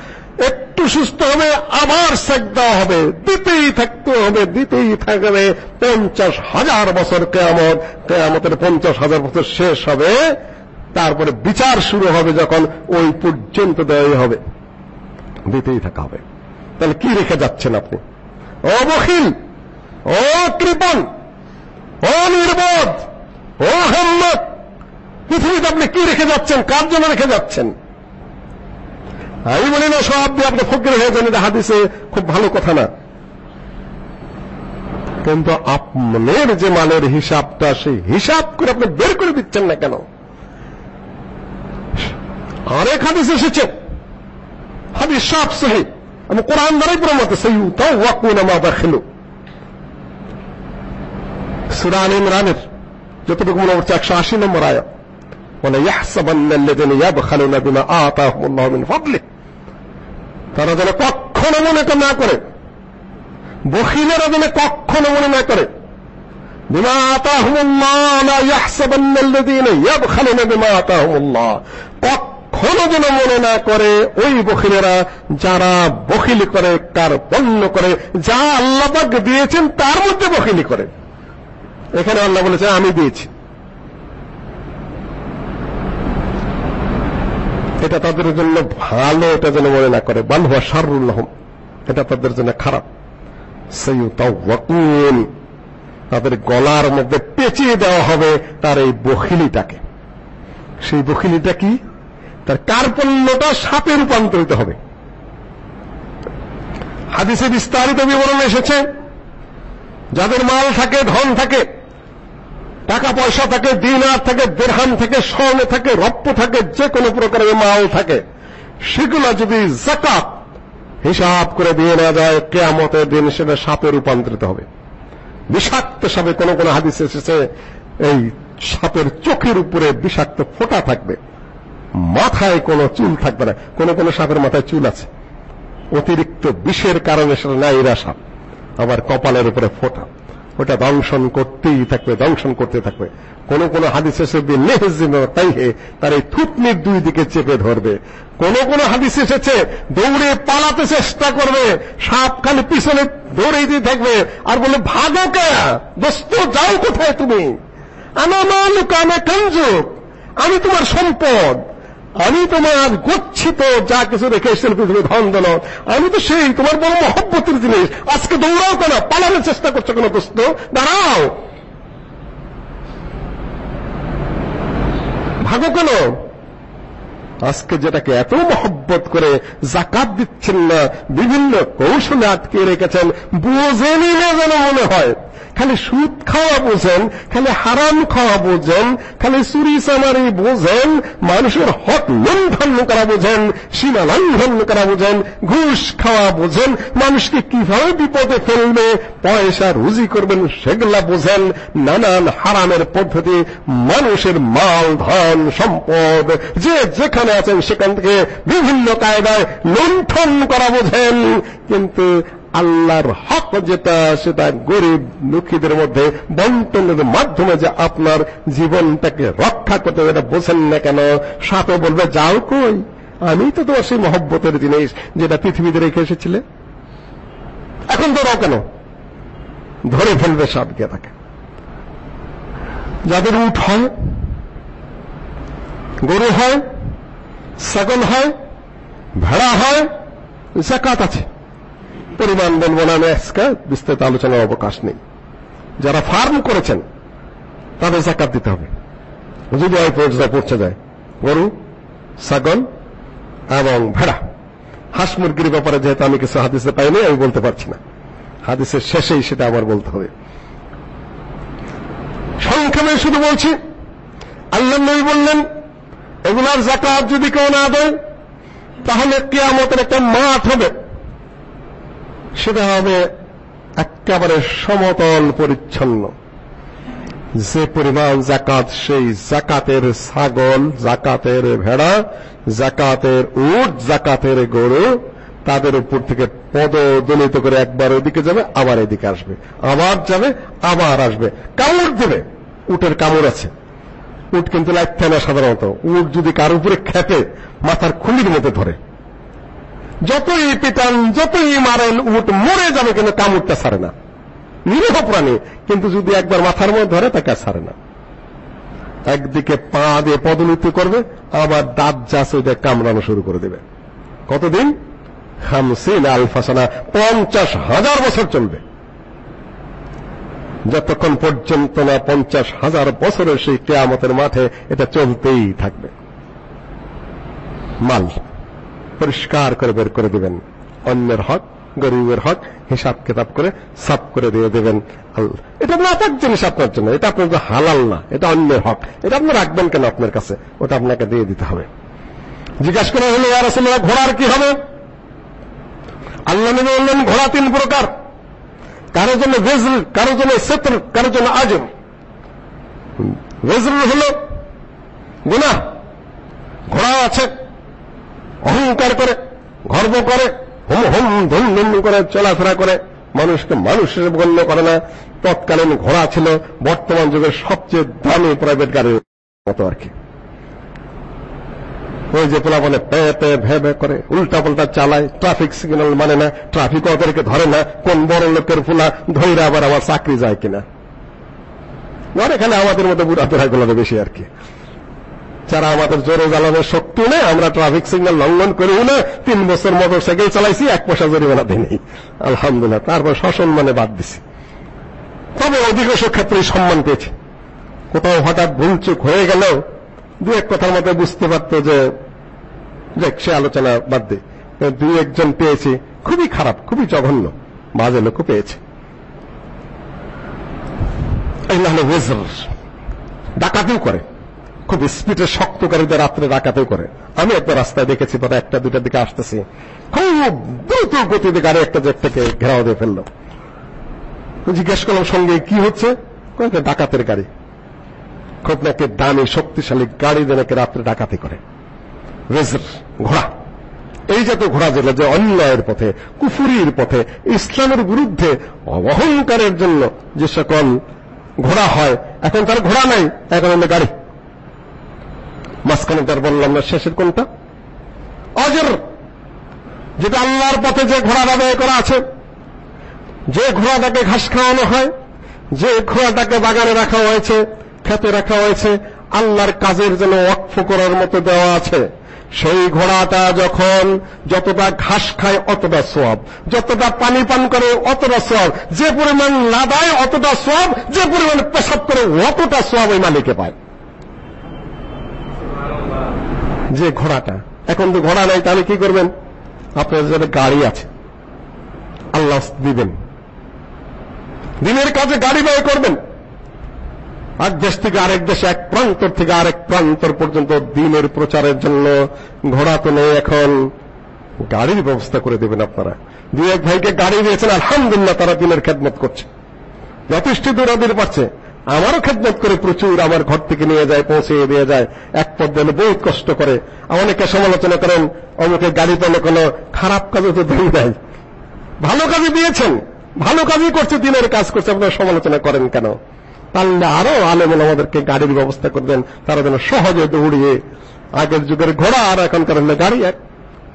একটু সুস্থ হবে, আবার দেওয়া হবে। দিতেই থাকতে হবে, দিতেই থাকবে। পঞ্চাশ হাজার বছর কেয়ামত, কেয়ামতের পঞ্চাশ হাজার বছর শেষ হবে। তারপরে বিচার শুরু হবে যখন ওই পর্যন্ত দেওয়াই হবে। দিতেই থাকা হবে। তাহলে কি রেখে যাচ্ছেন আপনি? ও বখিল, ও কৃপণ, ও নির্বোধ, ও হেম্মত। পৃথিবীতে আপনি কি রেখে যাচ্ছেন? কার জন্য রেখে যাচ্ছেন? আমি বলি না, সব দিয়ে আপনি ফকির হয়ে যান, এটা হাদিসে খুব ভালো কথা না। কিন্তু আপনার যে মালের হিসাবটা, সেই হিসাব করে আপনি বের করে দিচ্ছেন না কেন? আরেক হাদিস এসেছে। হাদিস সব সহি। আমি কোরআন দ্বারাই প্রমাণ সাইয়ুতাও ওয়াকুনা মা দাখিলু। সূরা আল ইমরানের, যতটুকু মনে হচ্ছে 180 নম্বর আয়াত। ولا يحسبن الذين يبخلون بما آتاهم الله من فضله তারা যেন কখনো মনে না করে বখিলেরা যেন কখনো মনে না করে بما آتاهم الله لا يحسبن الذين يبخلون بما آتاهم الله কখনো যেন মনে না করে ওই বখিলেরা যারা বখিলি করে কার পণ্য করে যা আল্লাহ পাক দিয়েছেন তার মধ্যে বখিলি করে এখানে আল্লাহ বলেছে আমি দিয়েছি এটা তাদের জন্য ভালো, এটা যেন মনে না করে। বাল হুয়া শারুল লহম। এটা তাদের জন্য খারাপ। সাইয়ুতাওয়াকুন। তাদের গলার মধ্যে পেঁচিয়ে দেওয়া হবে তার এই বখিলিটাকে। সেই বখিলিটা কি? তার কার্পণ্যটা সাপে রূপান্তরিত হবে। হাদিসে বিস্তারিত বিবরণ এসেছে। যাদের মাল থাকে, ধন থাকে টাকা পয়সা থাকে, দিনার থাকে, দেড়হাম থাকে, স্বর্ণ থাকে রপ্য থাকে যে কোনো প্রকারের মাল থাকে। সেগুলো যদি জাকাত হিসাব করে দিয়ে নেওয়া যায়, কেয়ামতের দিন সেটা সাপে রূপান্তরিত হবে। বিষাক্ত সাপে কোন কোন হাদিস এসেছে, এই সাপের চোখের উপরে বিষাক্ত ফোঁটা থাকবে। মাথায় কোনো চুল থাকবে না। কোন কোন সাপের মাথায় চুল আছে। অতিরিক্ত বিষের কারণে সেটা নাইরা সাপ, আবার কপালের উপরে ফোঁটা। ওটা দংশন করতেই থাকবে, দংশন করতে থাকবে। কোন কোন হাদিস এসে নেহজিন তাইহে তার এই থুতনির দুই দিকে চেপে ধরবে। কোন কোন হাদিস এসেছে, দৌড়ে পালাতে চেষ্টা করবে, সাপ খালি পিছনে দৌড়ে দিয়ে থাকবে। আর বলে, ভাগো কে? দোস্ত, যাও কোথায় তুমি? আমার মালুক আমি কঞ্জুক আমি তোমার সম্পদ। আমি তোমার গচ্ছিত যা কিছু রেখে এসেছেন পৃথিবীর ধন দন আমি তো সেই তোমার বড় মহব্বতের জিনিস। আজকে দৌড়াও কেন? পালানোর চেষ্টা করছ কেন দোস্ত দাঁড়াও। ভাগো কেন? আজকে যেটাকে এত মহব্বত করে জাকাত দিচ্ছেন না, বিভিন্ন কৌশলে আটকে রেখেছেন বোঝেনি না যেন মনে হয়। খালি সুদ খাওয়া বোঝেন, খালি হারাম খাওয়া বোঝেন, খালি চুরি চামারি বোঝেন, মানুষের হক লঙ্ঘন করা বোঝেন, সীমা লঙ্ঘন করা বোঝেন, ঘুষ খাওয়া বোঝেন, মানুষকে কীভাবে বিপদে ফেলবে, পয়সা রুজি করবেন সেগুলা বোঝেন, নানান হারামের পদ্ধতি, মানুষের মাল, ধন, সম্পদ, যে যেখানে আছেন সেখান থেকে বিভিন্ন কায়দায় লুণ্ঠন করা বোঝেন, কিন্তু আল্লাহর হক যেটা, সেটা গরিব দুঃখীদের মধ্যে বন্টনের মাধ্যমে যে আপনার জীবনটাকে রক্ষা করতে এটা বোঝেন না কেন, সাপে বলবে, যাও কই? আমি তো তোমার সেই মহব্বতের জিনিস যেটা পৃথিবীতে রেখে এসেছিলে। এখন ধরাও কেন? ধরে ফেলবে সাপ গিয়ে তাকে। যাদের উঠ হয়, গরু হয়, ছাগল হয়, ভেড়া হয়, জাকাত আছে। পরিমাণ বলব না, আমি আজকে বিস্তারিত আলোচনার অবকাশ নেই। যারা ফার্ম করেছেন, তাদের জাকাত দিতে হবে। যদি ওই পর্যায়ে পৌঁছে যায়, গরু, ছাগল এবং ভেড়া, হাঁস মুরগির ব্যাপারে যেহেতু আমি কিছু হাদিসে পাইনি, আমি বলতে পারছি না। হাদিসের শেষেই সেটা আবার বলতে হবে। সংক্ষেপে শুধু বলছি, আল্লাহ নবী বললেন, এগুলার জাকাত যদি কেউ না দেয়, তাহলে কেয়ামতের একটা মাঠ হবে। সেটা হবে একেবারে সমতল পরিচ্ছন্ন। যে পরিমাণ জাকাত সেই জাকাতের ছাগল জাকাতের ভেড়া জাকাতের উট জাকাতের গরু, তাদের উপর থেকে পদ পদদলিত করে একবার ওদিকে যাবে, আবার এদিকে আসবে। আবার যাবে, আবার আসবে। কামড় দেবে। উটের কামড় আছে। উট কিন্তু লাগতে না সাধারণত উট যদি কার উপরে খেপে, মাথার খুলির মধ্যে ধরে। যতই পিটান যতই মারেন, উট মরে যাবে কিন্তু কামড়টা ছাড়ে না। নিরীহ প্রাণী, কিন্তু যদি একবার মাথার মধ্যে ধরে, তাকে ছাড়ে না। একদিকে পা দিয়ে পদলিত করবে, আবার দাঁত যা সেটা কামড়ানো শুরু করে দেবে। কতদিন? হামসিন আলফাসানা, পঞ্চাশ হাজার বছর চলবে। যতক্ষণ পর্যন্ত না পঞ্চাশ হাজার বছরের সেই কেয়ামতের মাঠে এটা চলতেই থাকবে। মাল। পরিষ্কার করে বের করে দিবেন। অন্যের হক, গরিবের হক, হিসাব কিতাব করে সাফ করে দিয়ে দেবেন। আল্লাহ এটা নাপাক জিনিস আপনার জন্য। এটা আপনার হালাল না, এটা অন্যের হক। এটা আপনি রাখবেন কেন আপনার কাছে? ওটা আপনাকে দিয়ে দিতে হবে। জিজ্ঞাসা করা হলো আর আসলে ঘোড়ার কি হবে? আল্লাহ নবী বললেন, ঘোড়া তিন প্রকার। কারও জন্য ভেজল কারও জন্য সেতর কারও জন্য আজম। ভেজল হলো গুনাহ। ঘোড়া আছে অহংকার করে, গর্ব করে, হুম হুম ধুম ধুম করে চলাফেরা করে, মানুষকে মানুষ হিসেবে গণ্য করে না। তৎকালীন ঘোড়া ছিল বর্তমান যুগের সবচেয়ে দামি প্রাইভেট গাড়ির মতো আর কি। ওই যে পোলা বলে পে পে, ভে ভে করে উল্টা পাল্টা চালায় ট্রাফিক সিগন্যাল মানে না ট্রাফিক ওদেরকে ধরে না, কোন বড় লোকের পোলা ধৈরা আবার আমার চাকরি যায় কিনা। ঘরে খালি আমাদের মতো বুড়া পেড়াগুলো বেশি আর কি। যারা আমাদের জোরে জ্বালানোর শক্তি নেই আমরা ট্রাফিক সিগন্যাল লঙ্ঘন করিও না। তিন বছর মোটর সাইকেল চালাইছি, এক পয়সা জরিমানা দিই আলহামদুলিল্লাহ, তারপর সসম্মানে বাদ দিছি। তবে অধিকাংশ ক্ষেত্রেই সম্মান পেয়েছে। কোথাও হঠাৎ ভুলচুক হয়ে গেল দু এক কথার মধ্যে বুঝতে পারতো যে, দেখ, সে আলোচনা বাদ দে। দুই একজন পেয়েছে, খুবই খারাপ, খুবই জঘন্য, বাজে লোকও পেয়েছে। ডাকাতিও করে। খুব স্পিডে শক্তকারীদের রাত্রে ডাকাতিও করে। আমি একটা রাস্তায় দেখেছি পরে একটা দুটার দিকে আসতেছি। খুব দ্রুত গতিতে গাড়ি একটা জেট থেকে ঘেরাও দিয়ে ফেলল। জিজ্ঞেস করলাম, সঙ্গে কি হচ্ছে? ডাকাতের গাড়ি। খুব নাকি দামি, শক্তিশালী গাড়ি দিয়ে নাকি রাত্রে ডাকাতি করে। রেজার ঘোড়া। এই জাতীয় ঘোড়া যেগুলো যে অন্যায়ের পথে, কুফুরির পথে, ইসলামের বিরুদ্ধে অহংকারের জন্য যে সকল ঘোড়া হয়, এখন তার ঘোড়া নাই, এখন গাড়ি। মাঝখানে তার বললাম না, শেষের কোনটা? অজর। যেটা আল্লাহর পথে যে ঘোড়া ব্যবহার করা আছে। যে ঘোড়াটাকে ঘাস খাওয়ানো হয়, যে ঘোড়াটাকে বাগানে রাখা হয়েছে, খেতে রাখা হয়েছে, আল্লাহর কাজের জন্য ওয়াকফ করার মতো দেওয়া আছে। সেই ঘোড়াটা যখন যতটা ঘাস খায়, অতটা সোয়াব। যতটা পানি পান করে, অতটা সোয়াব। যে পরিমাণ লাদায় অতটা সোয়াব। যে পরিমাণ পেশাব করে, অতটা সোয়াব ওই মালিকে পায়। যে ঘোড়াটা। এখন তো ঘোড়া নাই, তাহলে কি করবেন? আপনার যাদের গাড়ি আছে। আল্লাহ দিবেন। দিনের কাজে গাড়ি ব্যয় করবেন। এক দেশ থেকে আরেক দেশে, এক প্রান্তর থেকে আরেক প্রান্তর পর্যন্ত দিনের প্রচারের জন্য ঘোড়া তো নেই এখন। গাড়ির ব্যবস্থা করে দেবেন আপনারা। দুই এক ভাইকে গাড়ি দিয়েছেন, আলহামদুলিল্লাহ তারা দিনের খেদমত করছে। যথেষ্ট দূরাদির পাচ্ছে আমারও খেদমত করে প্রচুর আমার ঘর থেকে নিয়ে যায়, পৌঁছে দিয়ে যায়। এক দিলে বহুত কষ্ট করে অনেকে সমালোচনা করেন, অমুকে গাড়ি পেলে কোনো খারাপ কাজে তো দেয়। নাই ভালো কাজে দিয়েছেন, ভালো কাজই করছে, দিনের কাজ করছে, আপনারা সমালোচনা করেন কেন? পারলে আরও আলেম আমাদেরকে গাড়ির ব্যবস্থা করবেন তারা যেন সহজে দৌড়িয়ে আগের যুগের ঘোড়া আর এখনকার গাড়ি এক।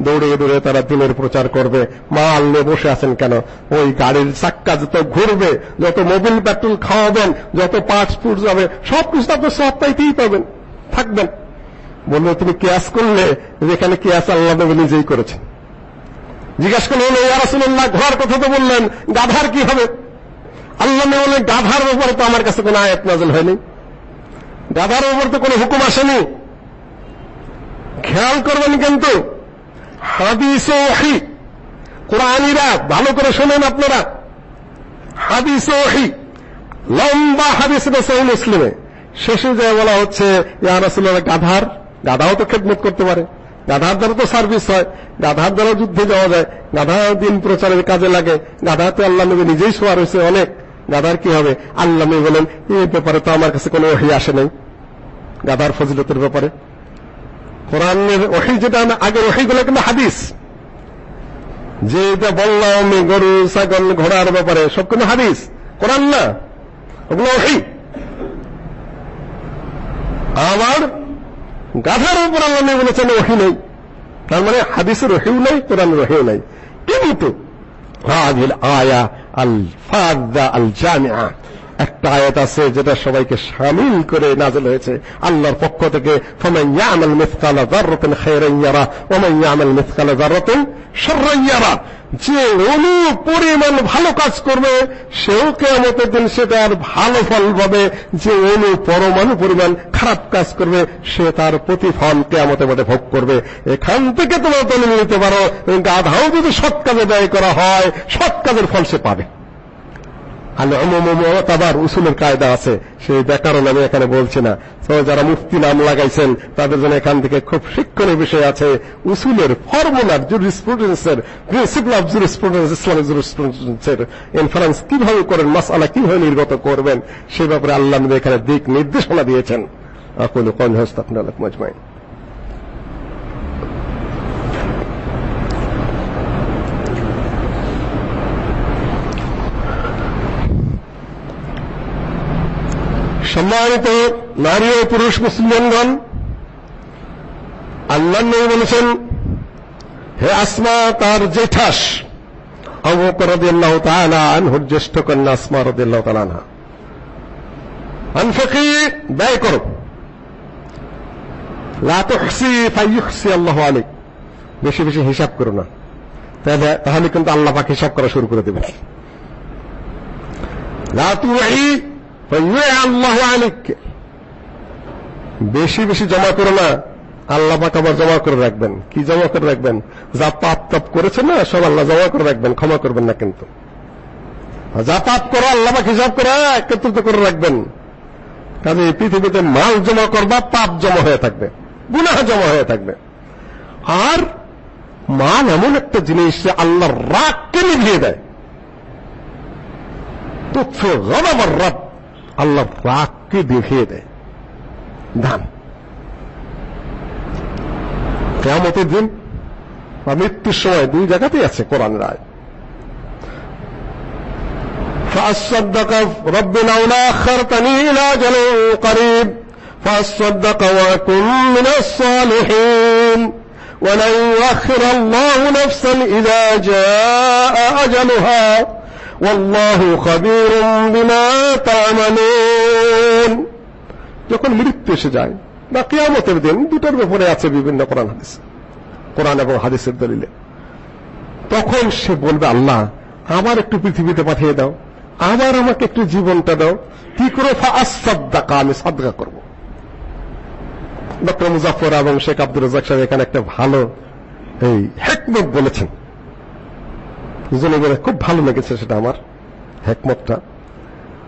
দৌড়িয়ে দৌড়ে তারা দিনের প্রচার করবে। মাল নিয়ে বসে আছেন কেন? ওই গাড়ির চাক্কা যত ঘুরবে, যত মোবিল পেট্রোল খাওয়াবেন, যত পার্টস ফুট যাবে সব কিছু আপনার সব পাইতেই পাবেন, থাকবেন। বলল, তুমি কেয়াস করলে, যেখানে কেয়াস আল্লাহ নবী নিজেই করেছেন। জিজ্ঞাসা করলেন ইয়া রাসূলুল্লাহ, ঘোড়ার কথা তো বললেন, গাধার কি হবে? আল্লাহ নবী বললেন, গাধার উপরে তো আমার কাছে কোনো আয়াত নাযিল হয়নি। গাধার উপর তো কোনো হুকুম আসেনি। খেয়াল করবেন কিন্তু হাদিস ওহি কোরআনীরা ভালো করে শোনেন আপনারা। হাদিস ওহি লম্বা হাদিস রসুল মুসলিমে। শেষে যায় বলা হচ্ছে, ইয়া গাধার। গাধাও তো খেদমত করতে পারে। গাধার দ্বারা তো সার্ভিস হয়। গাধার দ্বারা যুদ্ধে যাওয়া যায়। গাধা দিন প্রচারের কাজে লাগে। গাধাতে আল্লাহ নবী নিজেই শোয়ার হয়েছে অনেক। গাধার কি হবে? আল্লাহ নবী বলেন এই ব্যাপারে তো আমার কাছে কোনো ওহি আসে নাই। গাধার ফজিলতের ব্যাপারে। কোরআনের ওহি যেটা আগের ওহিগুলো কিন্তু হাদিস। যে এটা বললাম গরু, ছাগল, ঘোড়ার ব্যাপারে সব কিন্তু হাদিস। কোরআন না, ওগুলো ওহি। আবার গাধার উপর আল্লাহ নবী বলেছেন, ওহি নেই। তার মানে হাদিসের ওহিও নেই, কোরআনের ওহিও নেই। কিন্তু আল ফাদা আল জামিআ একটা আয়াত আছে যেটা সবাইকে শামিল করে নাযিল হয়েছে। আল্লাহর পক্ষ থেকে, ফামান ইয়ামাল মিসকালা যাররাতিন খায়রান ইয়ারা ওয়া ইয়ামাল মিসকালা যাররাতিন শাররান ইয়ারা। যে অনু পরিমাণ ভালো কাজ করবে, সেও কেয়ামতের দিন সেটার ভালো ফল পাবে। যে অনু পরমাণু পরিমাণ খারাপ কাজ করবে, সে তার প্রতিফল কেয়ামতের মধ্যে ভোগ করবে। এখান থেকে তোমরা দলিল নিতে পারো, গাধাও যদি সৎ কাজে ব্যয় করা হয়, সৎ কাজের ফল সে পাবে। আল উমুম মুতাবার উসুলের কায়দা আছে। সেই ব্যাকরণ আমি এখানে বলছি না। তো যারা মুফতি নাম লাগাইছেন, তাদের জন্য এখান থেকে খুব শিক্ষণীয় বিষয় আছে। উসুলের ফর্মুলার জুরিসপ্রুডেন্সের প্রিন্সিপাল অফ জুরিসপ্রুডেন্স ইসলামিক জুরিসপ্রুডেন্সের ইনফারেন্স কীভাবে করেন, মাসআলা কীভাবে নির্গত করবেন সেই ব্যাপারে আল্লাহ এখানে দিক নির্দেশনা দিয়েছেন। আকুলু কওলি হাস্তাগফিরুল্লাহ লাকুম আজমাইন। সম্মানিত নারী ও পুরুষ মুসলমানগণ আল্লাহ নবী বলেছেন, হে আসমা, তার জেঠাস, আবু বকর রাদিয়াল্লাহু তাআলা আনহুর জ্যেষ্ঠ কন্যা আসমা রাদিয়াল্লাহু তাআলা আনহা। আনফাকি, ব্যয় করো। লা তুহসি ফাইয়ুহসি আল্লাহু আলাইক। বেশি বেশি হিসাব করো না। তাহলে কিন্তু আল্লাহ পাক হিসাব করা শুরু করে দেবেন। লা আল্লাহু আলাইক বেশি বেশি জমা করো না। আল্লাহ পাক আবার জমা করে রাখবেন। কি জমা করে রাখবেন? যা পাপ তাপ করেছে না, সব আল্লাহ জমা করে রাখবেন, ক্ষমা করবেন না কিন্তু। যা পাপ করো, আল্লাহ পাক হিসাব করে একত্রিত করে রাখবেন। কাজে এই পৃথিবীতে মাল জমা করবা, পাপ জমা হয়ে থাকবে, গুনাহ জমা হয়ে থাকবে। আর মাল এমন একটা জিনিস যে আল্লাহর রাগকে নিভিয়ে দেয়। তুচ্ছ গদাবার রব আল্লাহর রাগকে দেখিয়ে দেয় দান কেয়ামতের দিন বা মৃত্যুর সময় দুই জায়গাতেই আছে কোরআনের আয় فأصدق رب لولا أخرتني إلى أجل قريب فأصدق وأكن من الصالحين ولن يؤخر الله نفسا إذا جاء أجلها ওয়াল্লাহু খাবীরুম বিমা তা'মালুন। যখন মৃত্যু এসে যায়, বা কিয়ামতের দিন দুটোর ব্যাপারে আছে বিভিন্ন কোরআন হাদিস, কোরআন এবং হাদিসের দলিলে। তখন সে বলবে, আল্লাহ আমার একটু পৃথিবীতে পাঠিয়ে দাও, আবার আমাকে একটু জীবনটা দাও। কি করে ফাসাদ্দাকা আমি সাদকা করব। ডক্টর মুজাফফর এবং শেখ আব্দুর রাজ্জাক সাহেব এখানে একটা ভালো, এই হেকমত বলেছেন। দুজনে বলে খুব ভালো লেগেছে সেটা আমার, হেকমতটা।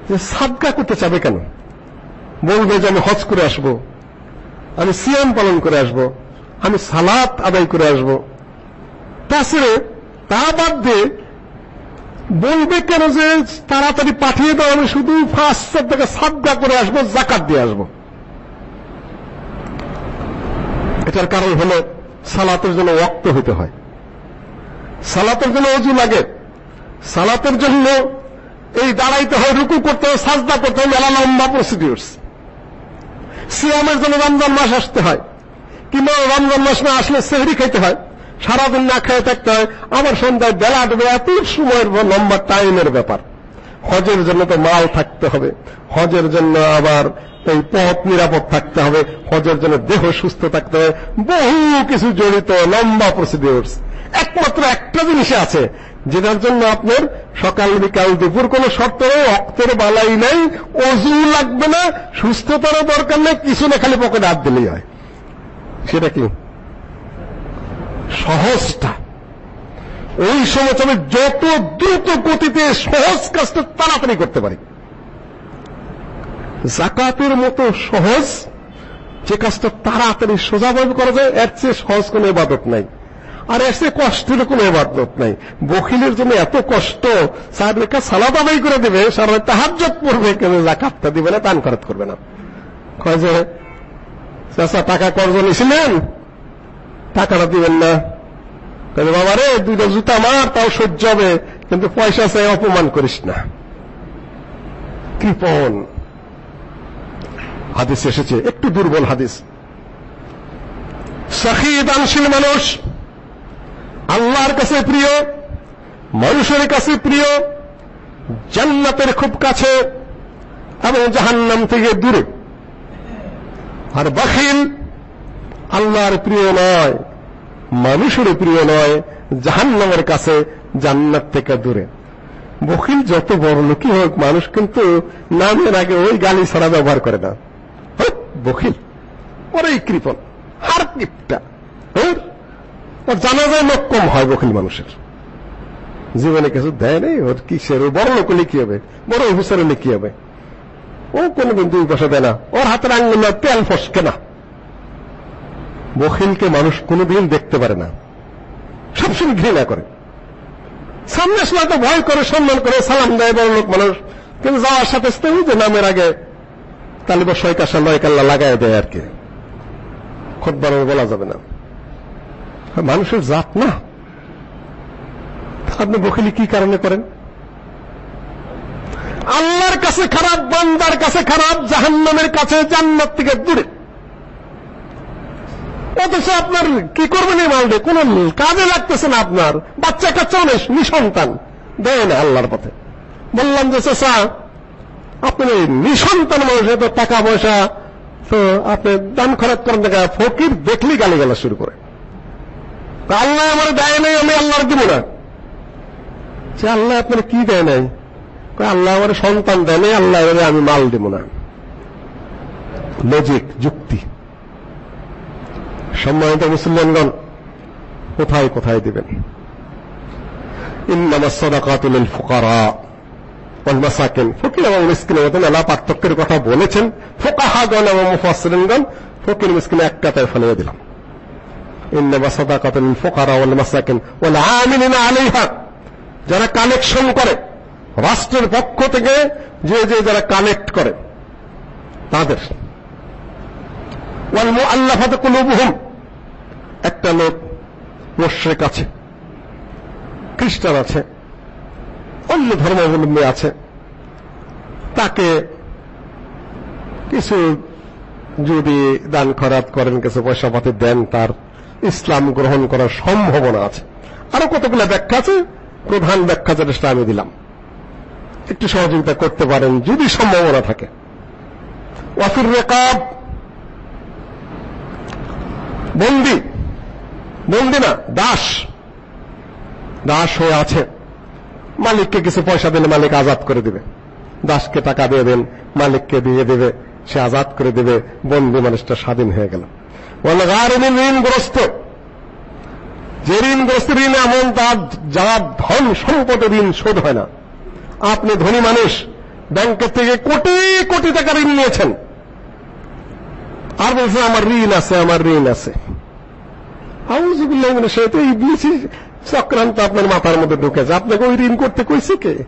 যে সাদকা করতে চাবে কেন? বলবে যে আমি হজ করে আসব, আমি সিয়াম পালন করে আসব, আমি সালাত আদায় করে আসব। তাছাড়া তা বাদ দিয়ে বলবে কেন যে তাড়াতাড়ি পাঠিয়ে দাও, আমি শুধু ফার্স্ট থেকে সাদগা করে আসব, জাকাত দিয়ে আসব। এটার কারণ হলো সালাতের জন্য ওয়াক্ত হতে হয়। সালাতের জন্য অজু লাগে। সালাতের জন্য এই দাঁড়াইতে হয়, রুকু করতে হয়, সাজদা করতে হয়, মেলা লম্বা প্রসিডিউরস সিয়ামের জন্য রমজান মাস আসতে হয়। কিংবা রমজান মাস না আসলে সেহরি খাইতে হয়। সারাদিন না খেয়ে থাকতে হয়। আবার সন্ধ্যায় বেলা ডুবে এত সময়ের লম্বা টাইমের ব্যাপার। হজের জন্য তো মাল থাকতে হবে। হজের জন্য আবার এই পথ নিরাপদ থাকতে হবে। হজের জন্য দেহ সুস্থ থাকতে হবে। বহু কিছু জড়িত লম্বা প্রসিডিউরস একমাত্র একটা জিনিস আছে, যেটার জন্য আপনার সকাল বিকাল দুপুর কোন শর্ত নেই অক্তের বালাই নাই, অজু লাগবে না সুস্থতারও দরকার নেই, কিছু না, খালি পকেটে হাত দিলেই হয়। সেটা কি? সহজটা। ওই সময় আমি যত দ্রুত গতিতে সহজ কাজটা তাড়াতাড়ি করতে পারি। জাকাতের মতো সহজ যে কাজটা তাড়াতাড়ি সোজাভাবে করা যায়, এর চেয়ে সহজ কোনো ইবাদত নাই। আর চেয়ে কষ্টের কোনো ইবাদত নাই। বকিলের জন্য এত কষ্ট সাহেব লেখা সালাদ আদায় করে দেবে, সারা তাহাজ্জত পড়বে, কেন জাকাতটা দিবে না, দান খরচ করবে না। কয় যে, চাচা, টাকা কর্জ নিয়েছিলেন? টাকাটা দিবেন না। তাহলে বাবা রে দুইটা জুতা মার, তাও সহ্য হবে, কিন্তু পয়সা চাই অপমান করিস না। কৃপণ। হাদিস এসেছে, একটু দুর্বল হাদিস। সখী দানশীল মানুষ আল্লাহর কাছে প্রিয়, মানুষের কাছে প্রিয়, জান্নাতের খুব কাছে এবং জাহান্নাম থেকে দূরে। আর বাখিল আল্লাহর প্রিয় নয়, মানুষের প্রিয় নয়, জাহান্নামের কাছে, জান্নাত থেকে দূরে। বখিল যত বড় লোকই হোক, মানুষ কিন্তু নামের আগে ওই গালি ছাড়া ব্যবহার করে না। বখিল ওরাই কৃপন আর কিপটা। ওর জানা যায় লোক কম হয় বখিল মানুষের। জীবনে কিছু দেয় নেই, ওর কিসের? বড় লোক হলে কি হবে? বড় অফিসার হলে কি হবে? ও কোনোদিন দুই পয়সা দেয় না। ওর হাতের আঙ্গুল তেল ফসকে না। বখিলকে মানুষ কোনোদিন দেখতে পারে না। সবসময় ঘৃণা করে। সামনে আসলে তো ভয় করে, সম্মান করে, সালাম দেয় বড় লোক মানুষ। কিন্তু যাওয়ার সাথে সাথে যে নামের আগে তালিবা সয়কাশা নয় কাল্লা লাগাই দেয় আর কি। খোদবার বলা যাবে না। মানুষের জাত না। আপনি বখিলি কি কারণে করেন? আল্লাহর কাছে খারাপ, বান্দার কাছে খারাপ, জাহান্নামের কাছে জান্নাত থেকে দূরে। অথচ আপনার কি করবেন এই মালটা? কোন কাজে লাগতেছে না আপনার। বাচ্চা কাচ্চাও নেই নিঃসন্তান। দেয় না আল্লাহর পথে। বললাম যে চাষা আপনি নিঃসন্তান মানুষের তো টাকা পয়সা, তো আপনি দান খরচ করেন দেখা ফকির দেখলি গালি গালা শুরু করে। আল্লাহ আমার দেয় নাই, আমি আল্লাহর দিব না। যে আল্লাহ আপনার কি দেয় নাই? আল্লাহ আমার সন্তান দেয় নাই, আল্লাহ আমি মাল দিব না। লজিক যুক্তি। সম্মানিত মুসলমানগণ কোথায় কোথায় দিবেন? ফুকারা এবং মিসকিনের মধ্যে মেলা পার্থক্যের কথা বলেছেন। ফুকাহাগণ এবং মুফাসসিরিনগণ, ফকির মিসকিন এক কাতায় ফেলে দিলাম। ইন্নামাস সাদাকাতু লিল ফুকারা ওয়াল মাসাকিন ওয়াল আমিলিনা আলাইহা যারা কালেকশন করে, রাষ্ট্রের পক্ষ থেকে যে যে যারা কালেক্ট করে, তাদের। ওয়াল মুআল্লাফাত কুলুবুহুম। একটা লোক, মুশরিক আছে, খ্রিস্টান আছে, অন্য ধর্মাবলম্বী আছে। তাকে কিছু যদি দান খরাত করেন, কিছু পয়সা পাতি দেন তার ইসলাম গ্রহণ করার সম্ভাবনা আছে। আরও কতগুলো ব্যাখ্যা আছে? প্রধান ব্যাখ্যা যেটা আমি দিলাম। একটু সহযোগিতা করতে পারেন যদি সম্ভাবনা থাকে। ওয়াফির রেকাব, বন্দি বন্দি না, দাস দাস হয়ে আছে। মালিককে কিছু পয়সা দিলে মালিক আজাদ করে দিবে। দাসকে টাকা দিয়ে দেন, মালিককে দিয়ে দেবে, সে আজাদ করে দেবে, বন্দি মানুষটা স্বাধীন হয়ে গেল। বলে গারিনী ঋণগ্রস্ত। যে ঋণগ্রস্ত ঋণ এমন, তার যার ধন সম্পদ ঋণ শোধ হয় না। আপনি ধনী মানুষ, ব্যাংকের থেকে কোটি কোটি টাকা ঋণ নিয়েছেন। আর বলছেন আমার ঋণ আছে, আমার ঋণ আছে। আউযুবিল্লাহি মিনাশ শাইতানির ইবলিসি চক্রান্ত আপনার মাথার মধ্যে ঢুকেছে আপনাকে ওই ঋণ করতে কইছে কে?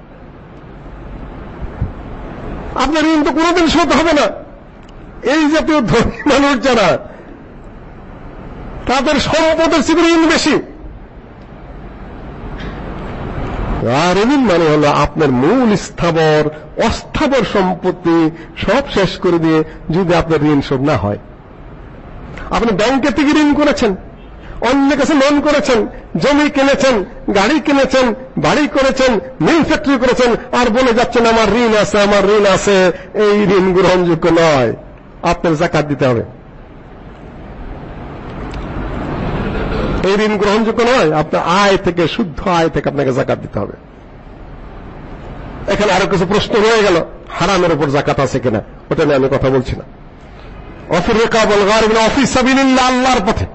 আপনার ঋণ তো কোনোদিন শোধ হবে না। এই জাতীয় ধনী মানুষ যারা তাদের সম্পদের ঋণ বেশি। আর ঋণ মানে হলো আপনার মূল স্থাবর, অস্থাবর সম্পত্তি সব শেষ করে দিয়ে যদি আপনার ঋণ শোধ না হয়। আপনি ব্যাংকে থেকে ঋণ করেছেন অন্য কাছে লোন করেছেন, জমি কিনেছেন, গাড়ি কিনেছেন, বাড়ি করেছেন মিল ফ্যাক্টরি করেছেন, আর বলে যাচ্ছেন, আমার ঋণ আছে, আমার ঋণ আছে। এই ঋণ গ্রহণযোগ্য নয়। আপনার জাকাত দিতে হবে। এই ঋণ গ্রহণযোগ্য নয়, আপনার আয় থেকে, শুদ্ধ আয় থেকে আপনাকে জাকাত দিতে হবে। এখানে আরও কিছু প্রশ্ন রয়ে গেল, হারামের উপর জাকাত আছে কিনা, ওটা নিয়ে আমি কথা বলছি না। অফির রেকাবল গারিব অফিস আল্লাহর পথে।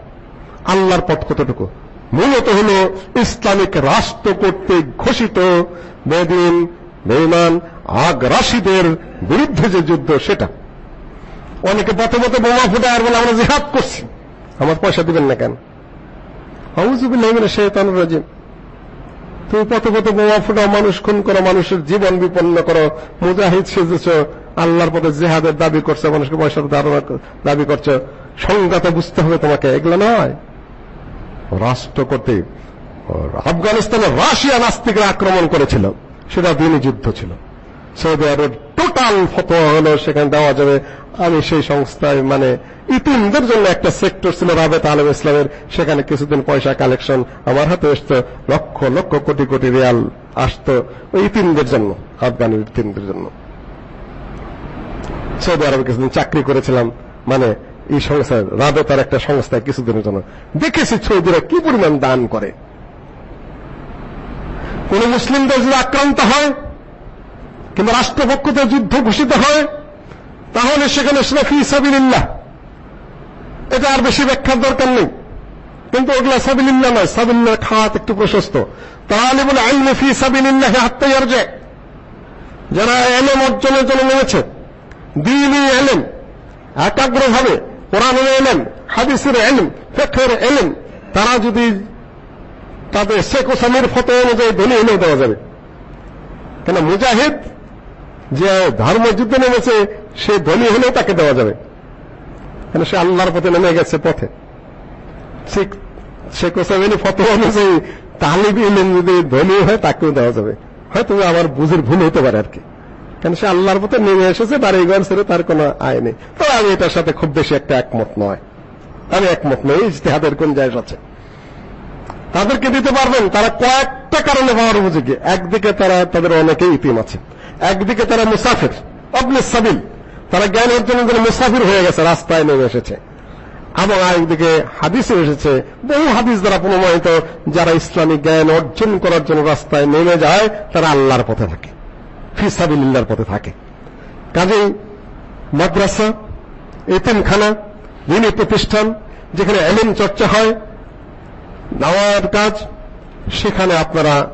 আল্লাহর পথ কতটুকু? মূলত হল, ইসলামিক রাষ্ট্র কর্তৃক ঘোষিত বেদিন বেইমান আগ্রাসীদের বিরুদ্ধে যে যুদ্ধ, সেটা। অনেকে পথে পথে বোমা ফুটে আর বলে, আমরা জিহাদ করছি। আমার পয়সা দিবেন না কেন? রাজিম। তুমি পথে বোমা ফুটাও, মানুষ খুন করো, মানুষের জীবন বিপন্ন করো। মুজাহিদ সেজেছ, আল্লাহর পথে জেহাদের দাবি করছে, মানুষকে পয়সার ধারণা দাবি করছ। সংজ্ঞাটা বুঝতে হবে তোমাকে, এগুলো নয়। রাষ্ট্র করতে আফগানিস্তানে রাশিয়া নাস্তিকরা আক্রমণ করেছিল। সেটা দিনই যুদ্ধ ছিল। সৌদি আরবের টোটাল ফতোয়া হলো, সেখানে দেওয়া যাবে। আমি সেই সংস্থায় মানে ইতিমদের জন্য একটা সেক্টর ছিল রাবেত আলম ইসলামের, সেখানে কিছুদিন পয়সা কালেকশন আমার হাতে আসতো লক্ষ লক্ষ কোটি কোটি রিয়াল আসতো ওই ইতিমদের জন্য আফগানের ইতিমদের জন্য। সৌদি আরবে কিছুদিন চাকরি করেছিলাম মানে এই সংস্থা রাবেতার একটা সংস্থা কিছুদিনের জন্য। দেখেছি সৌদিরা কি পরিমাণ দান করে। কোন মুসলিম দেশ যদি আক্রান্ত হয় কিংবা রাষ্ট্রপক্ষ থেকে যুদ্ধ ঘোষিত হয়, তাহলে সেখানে ফি সাবিলিল্লাহ। এটা আর বেশি ব্যাখ্যার দরকার নেই। কিন্তু ওগুলা সাবিলিল্লাহ নয় সাবিল্লাহ খাত একটু প্রশস্ত। তাহলে বলে আইন ফি সাবিলিল্লাহ হাত্তাই আরজে যারা এলেম অর্জনের জন্য নেমেছে দিনই এলেম, একাগ্রভাবে কোরআনের এলেম, হাদিসের এলেম ফেকের এলেম, তারা যদি তাদের শেখ ওসামির ফটো অনুযায়ী ধনী হলেও দেওয়া যাবে। কেন মুজাহিদ যে ধর্মযুদ্ধে নেমেছে, সে ধনী হলেও তাকে দেওয়া যাবে। কেন সে আল্লাহর পথে নেমে গেছে পথে? শেখ শেখ ওসামির ফটো অনুযায়ী তালিব ইলেম যদি ধনী হয়, তাকেও দেওয়া যাবে। হয়তো আমার বুঝের ভুল হতে পারে আর কি। কেন সে আল্লাহর পথে নেমে এসেছে বাড়ি ঘর ছেড়ে তার কোনো আয় নেই। তো আমি এটার সাথে খুব বেশি একটা একমত নয়। আমি একমত নই, ইজতেহাদের কোন জায়গা আছে। তাদেরকে দিতে পারবেন, তারা কয়েকটা কারণে পাওয়ার উপযোগী। একদিকে তারা, তাদের অনেকেই ইতিম আছে। একদিকে তারা মুসাফির ওয়াবনে সাবিল, তারা জ্ঞান অর্জনের জন্য মুসাফির হয়ে গেছে, রাস্তায় নেমে এসেছে। এবং আরেকদিকে হাদিসে এসেছে, বহু হাদিস দ্বারা প্রমাণিত, যারা ইসলামিক জ্ঞান অর্জন করার জন্য রাস্তায় নেমে যায়, তারা আল্লাহর পথে থাকে, ফি সাবিলিল্লাহর পথে থাকে। কাজেই মাদ্রাসা, এতিমখানা, দিনী প্রতিষ্ঠান, যেখানে এলিম চর্চা হয় দাওয়ার কাজ, সেখানে আপনারা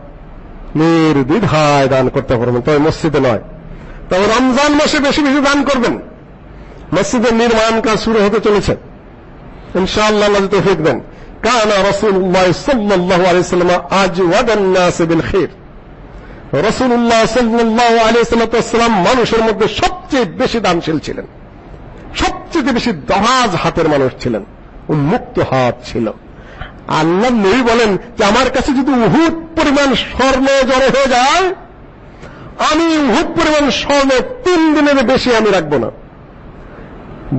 নির্দ্বিধায় দান করতে পারবেন, তবে মসজিদে নয়। তবে রমজান মাসে বেশি বেশি দান করবেন। মসজিদের নির্মাণ কাজ শুরু হতে চলেছে। ইনশাআল্লাহ আল্লাহ তৌফিক দেন। কানা রাসূলুল্লাহ সাল্লাল্লাহু আলাইহি সাল্লাম আজওয়াদান নাস বিল রাসূলুল্লাহ সাল্লাল্লাহু আলাইহি সাল্লাম মানুষের মধ্যে সবচেয়ে বেশি দানশীল ছিলেন। সবচেয়ে বেশি দরাজ হাতের মানুষ ছিলেন। উন্মুক্ত হাত ছিল। আল্লাহ নবী বলেন যে আমার কাছে যদি উহুদ পরিমাণ স্বর্ণ জড়ো হয়ে যায়, আমি উহুদ পরিমাণ স্বর্ণ তিন দিনের বেশি আমি রাখব না।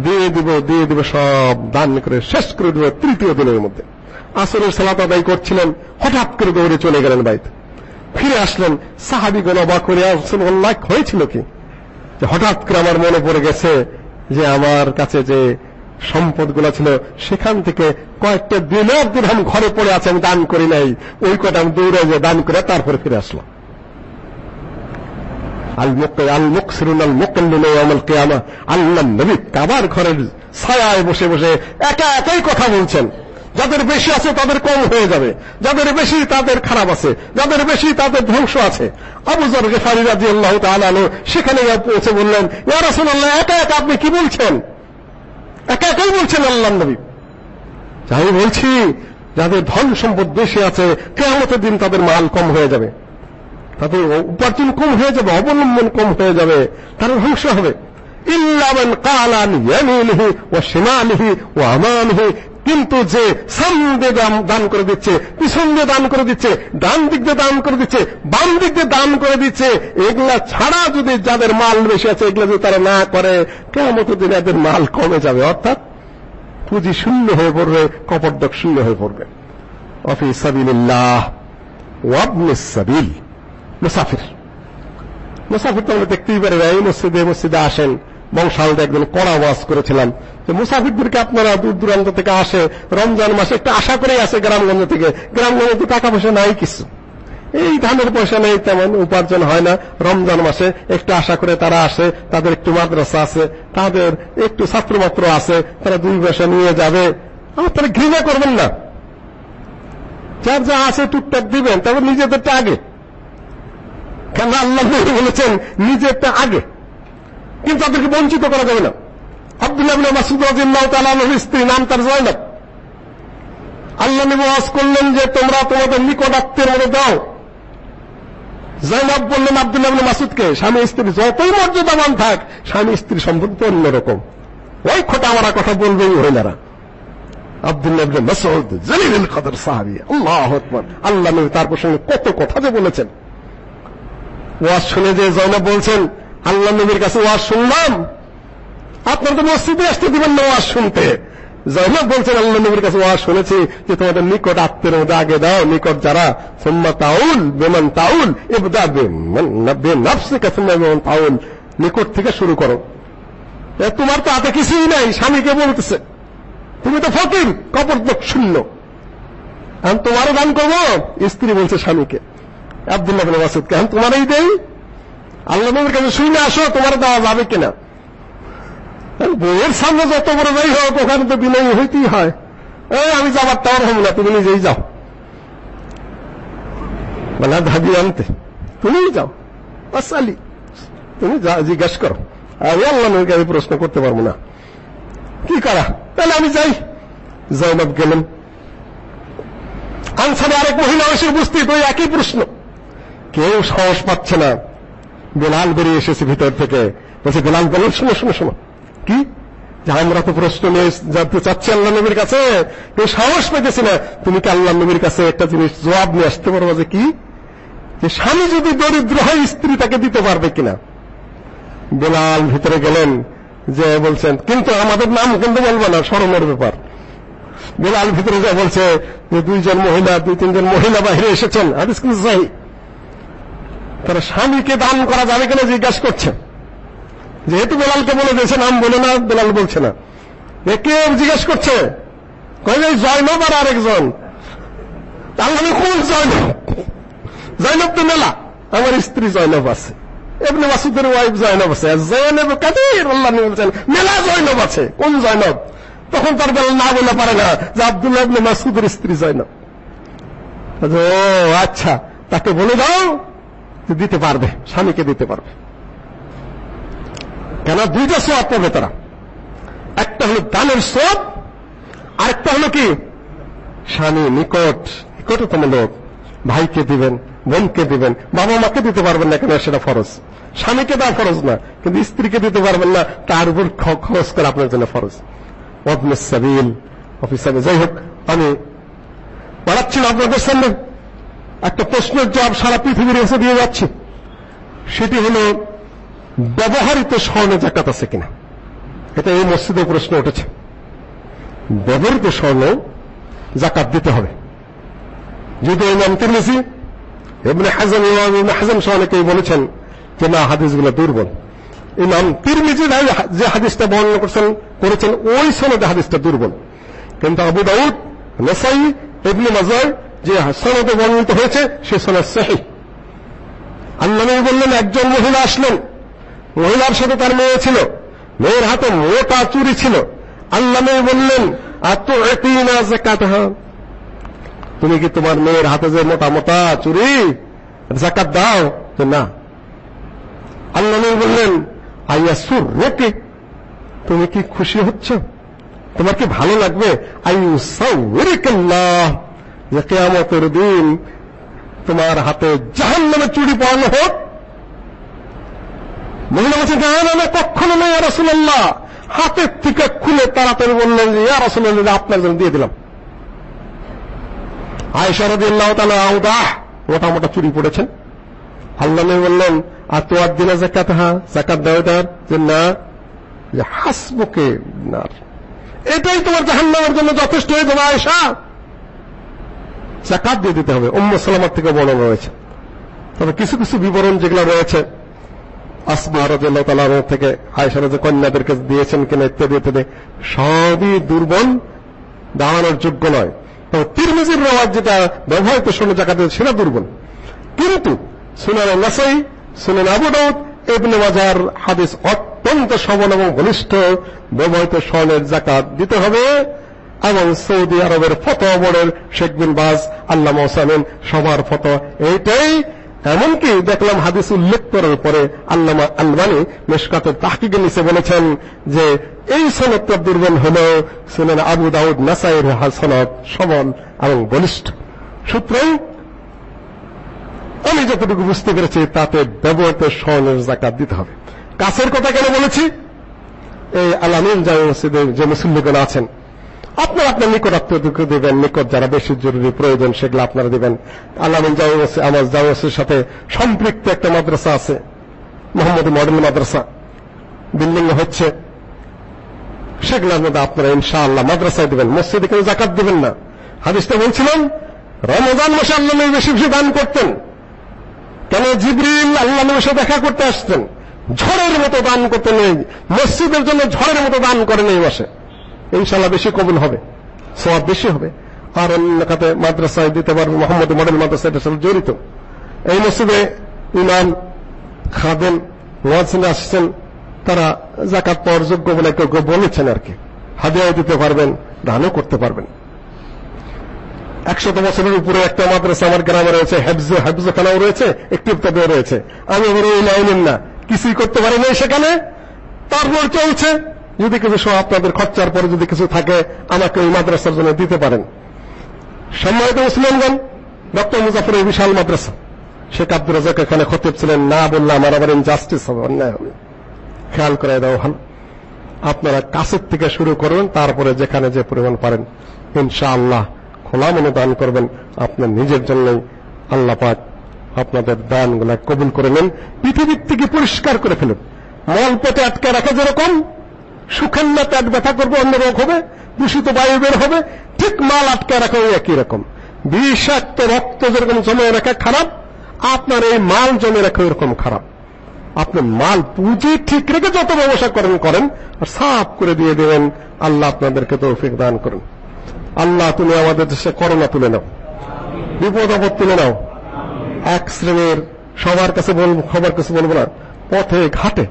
দিয়ে দিব দিয়ে দিব সব, দান করে, শেষ করে দেব তৃতীয় দিনের মধ্যে। আসরের সালাত আদায় করছিলেন, হঠাৎ করে দৌড়ে চলে গেলেন বাইতে। ফিরে আসলেন সাহাবি সাহাবিগণ অবাক করে রাসূলুল্লাহ হয়েছিল কি? হঠাৎ করে আমার মনে পড়ে গেছে যে আমার কাছে যে সম্পদগুলো ছিল, সেখান থেকে কয়েকটা দিনের দিরহাম ঘরে পড়ে আছে, আমি দান করি নাই। ওই কটা আমি দৌড়ে যে দান করে তারপরে ফিরে আসলাম। আল আল আল আল্লাহ নবী কাবার ঘরের ছায়ায় বসে বসে একা একাই কথা বলছেন। যাদের বেশি আছে তাদের কম হয়ে যাবে। যাদের বেশি তাদের খারাপ আছে। যাদের বেশি তাদের ধ্বংস আছে। আবু যর গেফারি রাদিয়াল্লাহু তাআলা সেখানে পৌঁছে বললেন, ইয়া রাসূলুল্লাহ, একা একা আপনি কি বলছেন? একা একাই বলছেন আল্লাহ নবী। আমি বলছি, যাদের ধন সম্পদ বেশি আছে, কেয়ামতের দিন তাদের মাল কম হয়ে যাবে। তাদের উপার্জন কম হয়ে যাবে, অবলম্বন কম হয়ে যাবে, তারা ধ্বংস হবে। ইল্লা মান ক্বালা আন ইয়ামিনিহি ওয়া শিমালিহি ওয়া আমামিহি কিন্তু যে সামনে দান করে দিচ্ছে, পিছন দিয়ে দান করে দিচ্ছে, ডান দিক দিয়ে দান করে দিচ্ছে, বাম দিক দিয়ে দান করে দিচ্ছে, এগুলা ছাড়া যদি যাদের মাল বেশি আছে, এগুলা যদি তারা না করে কেমন দিন এদের মাল কমে যাবে। অর্থাৎ পুঁজি শূন্য হয়ে পড়বে কপর্দক শূন্য হয়ে পড়বে। মুসাফির। মুসাফির তো আমরা দেখতেই পারি এই মসজিদে মসজিদে আসেন। বংশালতে একদিন কড়া ওয়াজ করেছিলাম। যে মুসাফিরদেরকে আপনারা দূর দূরান্ত থেকে আসে, রমজান মাসে একটা আশা করেই আসে গ্রামগঞ্জ থেকে। গ্রামগঞ্জে তো টাকা পয়সা নাই কিছু। এই ধানের পয়সা নেই, তেমন উপার্জন হয় না। রমজান মাসে একটু আশা করে তারা আসে, তাদের একটু মাদ্রাসা আছে, তাদের একটু ছাত্রমাত্র আছে, তারা দুই পয়সা নিয়ে যাবে। আপনারা ঘৃণা করবেন না। যার যা আছে টুকটাক দিবেন, তারপর নিজেদেরটা আগে। কেন আল্লাহ বলেছেন, নিজেরটা আগে। কিন্তু তাদেরকে বঞ্চিত করা যাবে না। আব্দুল্লাহ ইবনে মাসউদ রাদিয়াল্লাহু তাআলা স্ত্রী নাম তার আল্লাহ নবী ওয়াজ করলেন যে, তোমরা তোমাদের নিকট আত্মীয়ের মধ্যে দাও জয়নব বললেন আব্দুল্লাহ ইবনে মাসউদকে, স্বামী স্ত্রী যতই মর্যাদাবান থাক, স্বামী স্ত্রী সম্পর্ক অন্যরকম ওই খোটা মারা কথা বলবে মহিলারা আব্দুল্লাহ ইবনে মাসউদ, জলিলুল কদর সাহাবী, আল্লাহু আকবার। আল্লাহ নবী তার প্রসঙ্গে কত কথা যে বলেছেন। ওয়াজ শুনে যে জয়নব বলছেন আল্লাহ নবীর কাছে ওয়াজ শুনলাম। আপনারা তো মসজিদে আসতে দিবেন না ওয়াজ শুনতে। জয়নব বলছেন আল্লাহ নবীর কাছে ওয়াজ শুনেছি যে তোমাদের নিকট আত্মের মধ্যে আগে দাও, নিকট যারা সুম্মা তাউল বেমান তাউল ইবদা বে নাফসিকা সুম্মা বেমান তাউল নিকট থেকে শুরু করো। তোমার তো হাতে কিছুই নাই স্বামীকে বলতেছে? তুমি তো ফকির কপর্দক শূন্য। আমি তোমারও দান করব, স্ত্রী বলছে স্বামীকে। আব্দুল্লাহ বিন মাসুদকে আমি তোমারই দেই আল্লাহ নবীর কাছে শুনে আসো তোমার দেওয়া যাবে কিনা বউয়ের সামনে যত বড় যাই হোক ওখানে তো বিনয়ী হইতেই হয় এই আমি যাবার টাওয়ার হব না তুমি নিজেই যাও বলে ভাবি আনতে তুমিই যাও আসালি তুমি জিজ্ঞাসা করো আমি আল্লাহ নবীকে আমি প্রশ্ন করতে পারব না কি করা তাহলে আমি যাই জয়নব গেলেন আনসারে আরেক মহিলা এসে উপস্থিত ওই একই প্রশ্ন কেউ সাহস পাচ্ছে না বেলাল বেরিয়ে এসেছে ভিতর থেকে। বলছে বেলাল বলেন শোনো শোনো শোনো। কি? যে আমরা তো প্রশ্ন নিয়ে জানতে চাচ্ছি আল্লাহ নবীর কাছে। কেউ সাহস পেতেছি না। তুমি কি আল্লাহ নবীর কাছে একটা জিনিস জবাব নিয়ে আসতে পারব যে কি? যে স্বামী যদি দরিদ্র হয়, স্ত্রী তাকে দিতে পারবে কিনা? বেলাল ভিতরে গেলেন, যে বলছেন, কিন্তু আমাদের নাম কিন্তু বলব না, স্মরণের ব্যাপার। বেলাল ভিতরে যা বলছে, যে দুইজন মহিলা, দুই, তিনজন মহিলা বাইরে এসেছেন। হাদিস কিন্তু তারা স্বামীকে দান করা যাবে কিনা জিজ্ঞাসা করছে। যেহেতু বেলালকে বলে দিয়েছে, নাম বলে না, বেলাল বলছে না। এ কে জিজ্ঞেস করছে? কয়ে জয়নব আর আরেকজন। তাহলে কোন জয়নব। জয়নব তো মেলা। আমার স্ত্রী জয়নব আছে। এমনি মাসুদের ওয়াইফ জয়নব আছে। জয়নব কাদির? আল্লাহ বলছেন, মেলা জয়নব আছে। কোন জয়নব? তখন তার বেলা না বলে পারে না যে আব্দুল্লাহ মাসুদের স্ত্রী জয়নব। আচ্ছা তাকে বলে দাও। দিতে পারবে, স্বামীকে দিতে পারবে। কেন দুইটা সোয়াব পাবে তারা। একটা হলো দানের সোয়াব আরেকটা হলো কি? স্বামী নিকট, নিকটতম লোক, ভাইকে দিবেন, বোনকে দিবেন বাবা মাকে দিতে পারবেন না কেন, সেটা ফরজ। স্বামীকে দেওয়া ফরজ না, কিন্তু স্ত্রীকে দিতে পারবেন না, তার উপর খরচ করা আপনার জন্য ফরজ। ওয়াবনে সাবিল, অফিসারে, যাই হোক, আমি বাড়াচ্ছি না আপনাদের সামনে। একটা প্রশ্নের জবাব সারা পৃথিবীর এসে দিয়ে যাচ্ছি। সেটি হলো, ব্যবহারিত স্বর্ণে জাকাত আছে কিনা? এটা এই মসজিদে প্রশ্ন উঠেছে। ব্যবহৃত স্বর্ণ জাকাত দিতে হবে। যদি ইমাম তিরমিজি, ইবনে হাজাম, ইমাম ইবনে হাজাম বলেছেন যে না, হাদিসগুলো দুর্বল। এই ইমাম তিরমিজি যে হাদিসটা বর্ণনা করছেন, করেছেন, ওই সনদে হাদিসটা দুর্বল। কিন্তু আবু দাউদ, নাসাই, ইবনে যে সনদে বর্ণিত হয়েছে, সে সনদ সহিহ আল্লাহ বললেন, একজন মহিলা আসলেন। মহিলার সাথে তার মেয়ে ছিল। মেয়ের হাতে মোটা চুরি ছিল। আল্লাহ বললেন, আতুতিনা যাকাতাহা? তুমি কি তোমার মেয়ের হাতে যে মোটা মোটা চুরি জাকাত দাও? তো না। আল্লাহ বললেন আইয়াসুর রোকে তুমি কি খুশি হচ্ছ? তোমার কি ভালো লাগবে? আইউসাউরিকাল্লাহ যে কিয়ামতের দিন তোমার হাতে জাহান্নামে চুরি পড়ানো হোক। মহিলা বলছে না না কখনো নয় রাসূলুল্লাহ। হাতের থেকে খুলে তাড়াতাড়ি বললেন যে, ইয়া রাসূলুল্লাহ আপনার জন্য দিয়ে দিলাম। আয়েশা রাদিয়াল্লাহু তাআলা আউদাহ মোটা মোটা চুরি পড়েছেন। আল্লাহ নবী বললেন, আর তো দিনা যাকাত হা যাকাত দাও তার যে না হাসবুকে নার এটাই তোমার জাহান্নামের জন্য যথেষ্ট হয়ে যাবে, আয়েশা। জাকাত দিয়ে দিতে হবে। উম্মু সালামার থেকে বর্ণনা রয়েছে। তবে কিছু কিছু বিবরণ যেগুলো রয়েছে, আসমা রাদিয়াল্লাহু তাআলা থেকে আয়েশা রাজা কন্যাদেরকে দিয়েছেন কিনা ইত্যাদি ইত্যাদি, সবই দুর্বল, দাঁড়ানোর যোগ্য নয়। তো তিরমিজির রওয়াজ যেটা ব্যবহৃত সোনা জাকাতের, সেটা দুর্বল। কিন্তু সুনান নাসাই, সুনান আবু দাউদ, ইবনে মাজার হাদিস অত্যন্ত সবল এবং ঘনিষ্ঠ ব্যবহৃত স্বর্ণের জাকাত দিতে হবে। এবং সৌদি আরবের ফতোয়া বোর্ডের শেখ বিন বাজ আল্লাহ মোসামিন সবার ফতোয়া। এইটাই এমনকি দেখলাম হাদিস উল্লেখ করার পরে আল্লামা আলবানি মেশকাতের তাহকিকে নিচে বলেছেন যে, এই সনদটা দুর্বল হলেও শুনেন আবু দাউদ নাসাইর সনদ সবল এবং বলিষ্ঠ। সূত্রেই আমি যতটুকু বুঝতে পেরেছি, তাতে ব্যবহৃত স্বর্ণের জাকাত দিতে হবে। কাছের কথা কেন বলেছি? এই আলামিন জামে মসজিদের যে মুসল্লিগণ আছেন আপনারা আপনার নিকট আত্মীয়দেরকে দেবেন, নিকট যারা বেশি জরুরি প্রয়োজন, সেগুলো আপনারা দেবেন। জামে মসজিদ আমার জামে সাথে সম্পৃক্ত একটা মাদ্রাসা আছে, মোহাম্মদ মডেল মাদ্রাসা। বিল্ডিং হচ্ছে, সেগুলোর মধ্যে আপনারা ইনশাআল্লাহ মাদ্রাসায় দেবেন, মসজিদে কেউ জাকাত দেবেন না। হাদিসটা বলছিলাম, রমজান মাসে আল্লাহ নবী বেশি বেশি দান করতেন। কেন? জিবরিল আল্লাহ নবীর সাথে দেখা করতে আসতেন। ঝড়ের মতো দান করতেন মসজিদের জন্য ঝড়ের মতো দান করেন এই মাসে। ইনশাআল্লাহ বেশি কবুল হবে, সওয়াব বেশি হবে। আর অন্য খাতে মাদ্রাসায় দিতে পারবে মোহাম্মদ মডেল মাদ্রাসা এটার সাথে জড়িত। এই মসজিদে ইমাম খাদেম ওয়াজিনে আসছেন, তারা জাকাত পাওয়ার যোগ্য বলে কেউ কেউ বলেছেন আর কি। হাদিয়াও দিতে পারবেন, দানও করতে পারবেন। একশত বছরের উপরে একটা মাদ্রাসা আমার গ্রামে রয়েছে হেফজ হেফজখানাও রয়েছে, একটি রয়েছে। আমি ওই লাইনের না, কিছুই করতে পারি সেখানে, তারপর চলছে যদি কিছু সহ আপনাদের খরচার পরে যদি কিছু থাকে, আমাকে ওই মাদ্রাসার জন্য দিতে পারেন। সম্মানিত মুসলিমগণ, ডক্টর মুজাফরের বিশাল মাদ্রাসা। শেখ আব্দুর রাজাক এখানে খতিব ছিলেন। না বললে আমার আবার ইনজাস্টিস হবে, অন্যায় হবে। খেয়াল করে দেওয়া ভালো আপনারা কাছের থেকে শুরু করবেন তারপরে যেখানে যে পরিমাণ পারেন, ইনশাআল্লাহ খোলা মনে দান করবেন। আপনার নিজের জন্যই আল্লাহ পাক আপনাদের দানগুলা কবুল করে নেন। পৃথিবীর থেকে পরিষ্কার করে ফেলুন। মল পেটে আটকে রাখা যেরকম সুখের না পেট ব্যথা করবে, অন্য রোগ হবে, দূষিত বায়ু বের হবে, ঠিক মাল আটকে রাখা ওই একই রকম। বিষাক্ত রক্ত যেরকম জমে রাখা খারাপ, আপনার এই মাল জমে রাখা ওইরকম খারাপ। আপনি মাল পুঁজি ঠিক রেখে যত ব্যবসা করেন করেন, আর সাফ করে দিয়ে দেবেন। আল্লাহ আপনাদেরকে তৌফিক দান করুন। আল্লাহ, তুমি আমাদের দেশে করোনা তুলে নাও। বিপদ আপদ তুলে নাও। এক শ্রেণির সবার কাছে বলব খবর কাছে বলব না, পথে ঘাটে।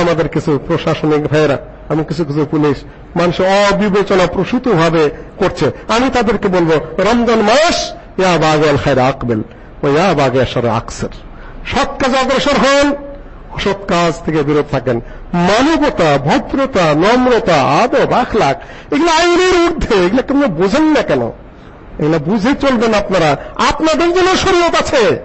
আমাদের কিছু প্রশাসনিক ভাইয়েরা আমি কিছু কিছু পুলিশ মানুষ অবিবেচনা প্রসূত ভাবে করছে। আমি তাদেরকে বলব, রমজান মাস, ইয়া বাগেল খায়রা আকবেল, ও ইয়া বাগে আসরে আকসের। সৎ কাজে অগ্রসর হন, অসৎ কাজ থেকে বিরত থাকেন। মানবতা, ভদ্রতা, নম্রতা, আদব আখলাক এগুলো আইনের ঊর্ধ্বে, এগুলো কেন বোঝেন না কেন? এগুলো বুঝে চলবেন আপনারা। আপনাদের জন্য শরীয়ত আছে।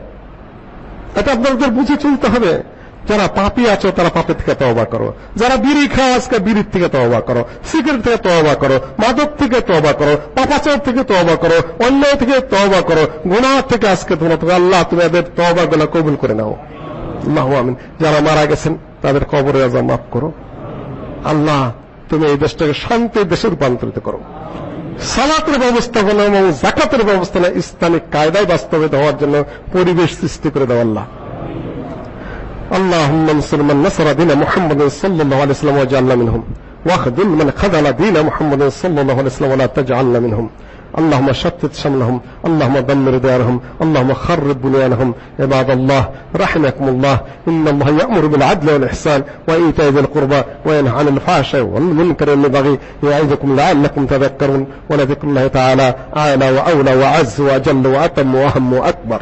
এটা আপনাদের বুঝে চলতে হবে। যারা পাপি আছো, তারা পাপের থেকে তওবা করো। যারা বিড়ি খাও, আজকে বিড়ির থেকে তওবা করো। সিগারেট থেকে তওবা করো। মাদক থেকে তওবা করো। পাপাচার থেকে তওবা করো। অন্যায় থেকে তওবা করো। গুনাহ থেকে আজকে তোমরা তো আল্লাহ, তুমি এদের তওবাগুলো কবুল করে নাও। আমিন। যারা মারা গেছেন, তাদের কবরে আজা মাফ করো। আল্লাহ, তুমি এই দেশটাকে শান্তির দেশে রূপান্তরিত করো। সালাতের ব্যবস্থাপনা এবং জাকাতের ব্যবস্থা ব্যবস্থাপনা ইসলামিক কায়দায় বাস্তবে দেওয়ার জন্য পরিবেশ সৃষ্টি করে দেওয়া আল্লাহ। اللهم انصر من نصر دين محمد صلى الله عليه وسلم واجعلنا منهم. واخذل من خذل دين محمد صلى الله عليه وسلم ولا تجعلنا منهم. اللهم شتت شملهم اللهم دمر ديارهم اللهم خرب بنيانهم. عباد الله رحمكم الله. إن الله يأمر بالعدل والإحسان وإيتاء ذي القربى وينهى عن الفحشاء والمنكر والبغي يعظكم لعلكم تذكرون. ولذكر الله تعالى أعلى وأولى وأعز وأجل وأتم وأهم وأكبر.